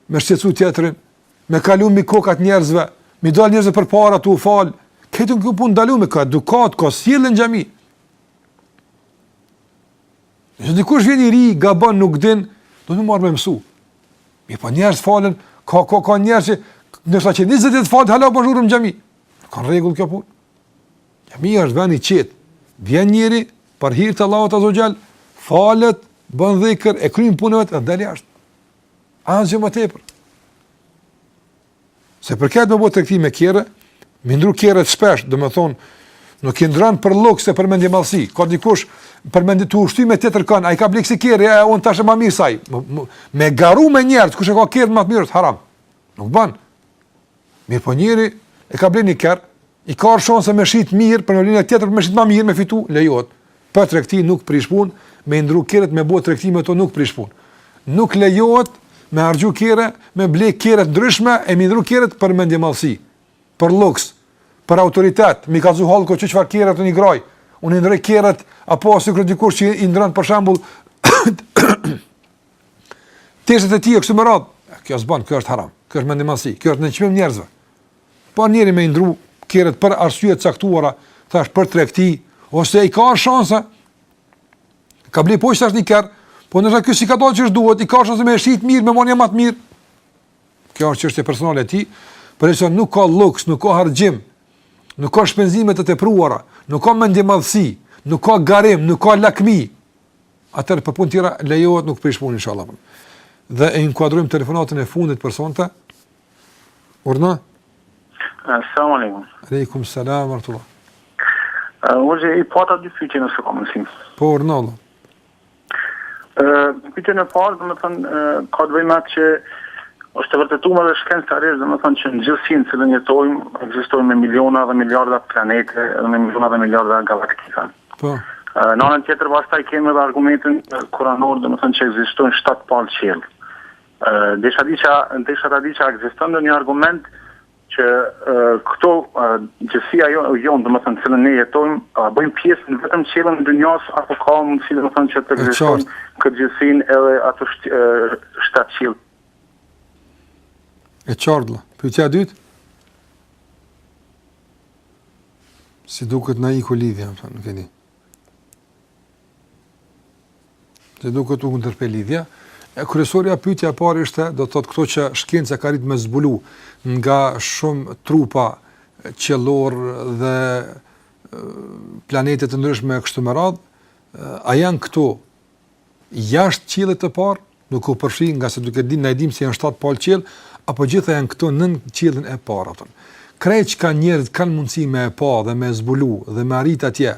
me shqetsu tjetërin, me kalu mi kokat njerëzve, me i dal njerëzve përpara tu u falë, këto janë punë të ndalume, ka edukat, ka sjellje në xhami, Nëse dikush vjen i ri, gabon, nuk din, do të marrë me mësu. Mirëpo njerëz falen, ka ka ka njerëz që ndërsa që 20 vjet falet hala po ban zhurmë n'xhami. Ka rregull kjo punë. Xhamia është ven i qetë. Vjen njeri për hir të Allahut azze ve xhel, falet, bën dhikr e kryen punën e del jashtë. Asgjë më tepër. Se për këtë me bo tregti me kerre, me i ndrru kerret shpesh, domethonë, nuk i ndrron për luks e për mendjemadhësi. Ka dikush për me u shty me tjetërkan, ai ka ble ksi kerri, e un tash ma mirë se ai. Me garu me njerëz kush e ka kerrin ma të mirë është haram. Nuk ban. Mirëpo njeri e ka ble ni kerr, I ka shanse me shit mirë, për me ble ni tjetër me shit ma mirë, me fitu, lejohet. Për tregti nuk prish punë, me i ndrru kerret, me bo tregti me to nuk prish punë. Nuk lejohet me harxhu kerre, me ble kerre të ndryshme, e me i ndrru kerret për mendjemadhsi, për luks, për autoritet, me i kallzu hallkut kqyr çfarë kerret që i graj, unë i ndrroj kerret, apo sikur dikush që i ndrron për shembull, teshat e tij, e kështu me radhë, kjo s'ban, kjo është haram, kjo është mendjemadhsi, kjo është nënçmim i njerëzve. Po njeri me i ndrru kerret për arsye të caktuara, thash për tregti ose i ka shanse. Ka ble tash një kerr, po ndoshta ky s'i ka dalë qysh duhet, i ka shanse me shit mirë, me marrë një më të mirë. Kjo është çështje personale e tij, për këtë nuk ka luks, nuk ka harxhim, nuk ka shpenzime të tepruara, nuk ka mendjemadhësi, nuk ka garim, nuk ka lakmi. Atëherë për punë tjera lejohet nuk prish punë inshallah. Dhe e inkuadrojmë telefonatën e fundit për sonte. Urdhno? Selam aleikum. Aleikum selam ve rahmetullah. Hoxhë, i pata dy pyetje nëse ka mundësi. Po, urdhno, vëlla. Pyetja e parë, domethënë, ka të bëjë me atë që është të vërtetuar dhe shkencërisht, domethënë që në gjithësinë në cilën jetojmë, ekzistojnë me miliona dhe miliarda planete, dhe me miliona dhe miliarda galaktika. Po. Në anën tjetër, pastaj e kemi dhe argumentin kuranor, domethënë që ekzistojnë shtatë palë qiell. Desha di që, desha ta di se a ekziston ndonjë argument që kjo gjithësia jo, jonë, domethënë, në cilën ne jetojmë, a bëjmë pjesë në vetëm qiellin e dynjasë, apo ka mundësi, domethënë, që të ekzistojnë në këtë gjithësi edhe ato shtatë qiell. E qartë, pyetja dytë? Si duket na iku lidhja, më thënë, nuk e një. Dhe si duket u ndërpre lidhja, e kryesorja pytja e parë ishte, do të thotë këto që shkenca ka arrit me zbulu nga shumë trupa qiellorë dhe planete të ndryshme e kështu me radhë, a janë këto jashtë qiellit të parë, nuk u përfshi ngase duke ditë, na e dim se janë shtatë palë qiell, apo gjitha janë këto nën qiellin e parë, atëm. Krejt çka njerëzit kanë mundësi me e pa dhe me zbulu dhe me arrit atje,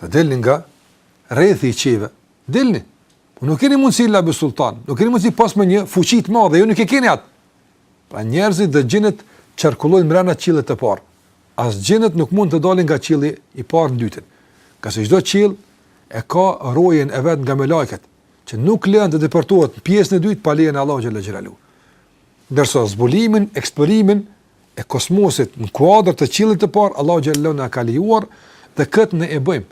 Të delni nga rrethi i qiejve. Delni. Po nuk keni mundësi illa bi sultan, nuk keni mundësi pos me një fuqi të madhe, ju nuk e keni atë. Pra njerëzit dhe xhinët qarkullojnë mrena qiellit të parë. As xhinët nuk mund të dalin nga qielli i parë në të dytin. Ngase çdo qiell e ka rojen e vet nga melaiket, që nuk lenë të depërtohet në pjesën e dytë pa lejen e Allahut xhelle xhelaluhu. Ndërsa zbulimin, eksplorimin e kosmosit në kuadër të qiellit të parë, Allahu xhelle xhelaluhu na ka lejuar dhe këtë ne e bëjmë.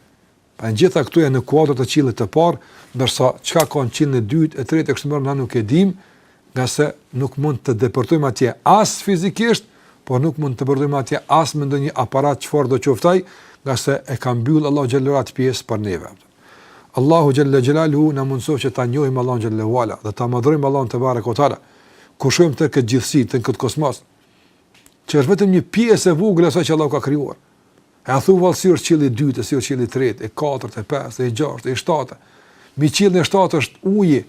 Pra të gjitha këto janë në kuadër të qiellit të parë, ndërsa çka ka në qiellin e dytë, e tretë e kështu me radhë na nuk e dimë, ngase nuk mund të depërtojmë atje as fizikisht, por nuk mund të depërtojmë atje as me ndonjë aparat çfarëdo qoftë ai, ngase e ka mbyll Allahu xhallahu atë pjesë për neve. Allahu xhalla xhelaluhu na mundësoftë që ta njohim Allahun xhalla wa ala dhe ta madhrojmë Allahun tebareke ve teala. Kur shohim tërë këtë gjithësi, tërë këtë kosmos, që është vetëm një pjesë e vogël e asaj që Allahu ka krijuar. E a thu vallë si është qielli i dytë, si është qielli i tretë, i katërt, i pestë, i gjashtë, i shtatë. Mbi qiellin e shtatë është uji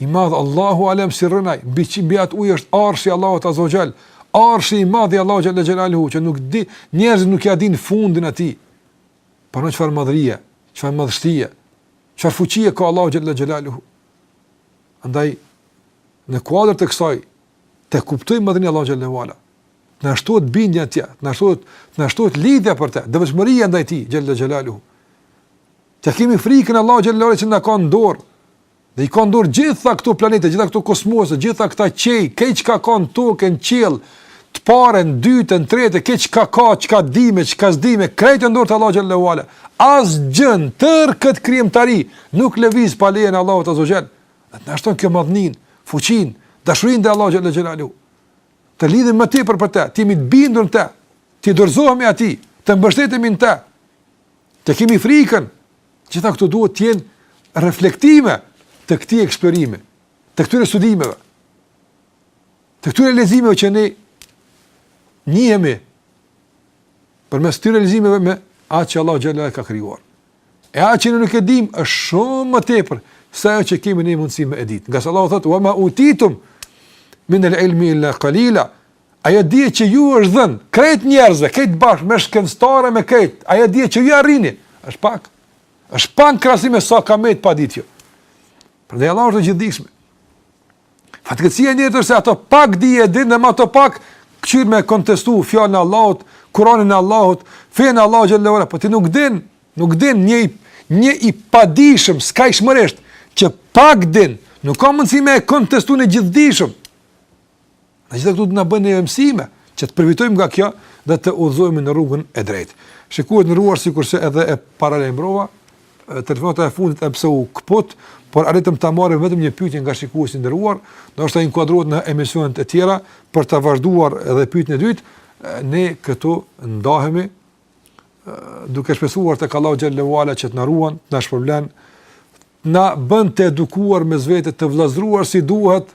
i madh Allahu alem si rënaj, bi që mbi atë ujë është arshi i Allahut azza wa xhalla, arshi i madh i Allahut xhalla xhelaluhu, që nuk di, njerëzit nuk ja din fundin e tij, Pa, çfarë madhërie, çfarë madhështie, çfarë fuqie ka Allahu xhalla xhelaluhu. Andaj në kuadër të kësaj të kuptojmë madhërinë e Allahut xhalla wa ala. Të na shtohet bindja atje, të na shtohet, të na shtohet lidhja për të, devotshmëria ndaj tij xhalla xhelaluhu. Ta kemi frikën Allahut xhalla wa ala që na ka në dorë. Dhe i ka në dorë gjitha këto planete, gjitha këto kosmose, gjitha këta qiej, krejt çka ka në tokë, në qiell të parë, në të dytë, në të tretë, krejt çka ka, çka dimë, çka s'dimë, krejt në dorë të Allahut xhalla wa ala. Asgjë në tërë këtë krijimtari nuk lëviz pa lejen e Allahut azza wa xhel. Dhe të na shton kjo madhninë, fuqinë, dashurinë ndaj Allah xhallahu. Të lidhemi më tepër për te, të jemi të bindur në te, t'i dorëzohemi atij, të mbështetemi në te, të kemi frikën, Gjitha këto duhet të jenë reflektime të këtij eksplorimi, të këtyre studimeve, të këtyre leximeve që ne njihemi përmes këtyre leximeve me atë që Allahu xhelle ka krijuar. E atë që ne nuk e dim është shumë më tepër se ajo që kemi ne mundësi me e dit. Ngase Allahu thotë, wa ma utitum min el ilmi illa kalila, Ajo dije që ju është dhënë, krejt njerëzve, krejt bashkë, me shkencëtare, me krejt, ajo dije që ju arrini, është pak. është pak krahasim me sa ka me të paditë ju. Prandaj Allahu është i gjithdijshmi. Fatkeqësia e njeriut është se ato pak dije din dhe ma të pak kqyr me kontestu fjalën e Allahut, Kuranin e Allahut, fenë e Allahut xhele ala, po ti nuk din, nuk din një, një i padijshëm, siç është njeriu, që pak din, nuk ka mundësi me kontestu të gjithdijshmin. Të gjitha këto të na bëhen mësime, që të përfitojmë nga kjo dhe të udhëzohemi në rrugën e drejtë. Shikues të nderuar, sikurse edhe e paralajmërova, telefonata e fundit edhe pse u këput, por arritëm ta marrim vetëm një pyetje nga shikuesi i nderuar, inshallah të inkuadrohet në emisionet e tjera, për të vazhduar edhe pyetjen e dytë, ne këtu ndahemi, duke shpresuar tek Allahu xhele ve ala që të na ruan, të na shpërblen, të na bën të edukuar mes vete, të vllazëruar si duhet,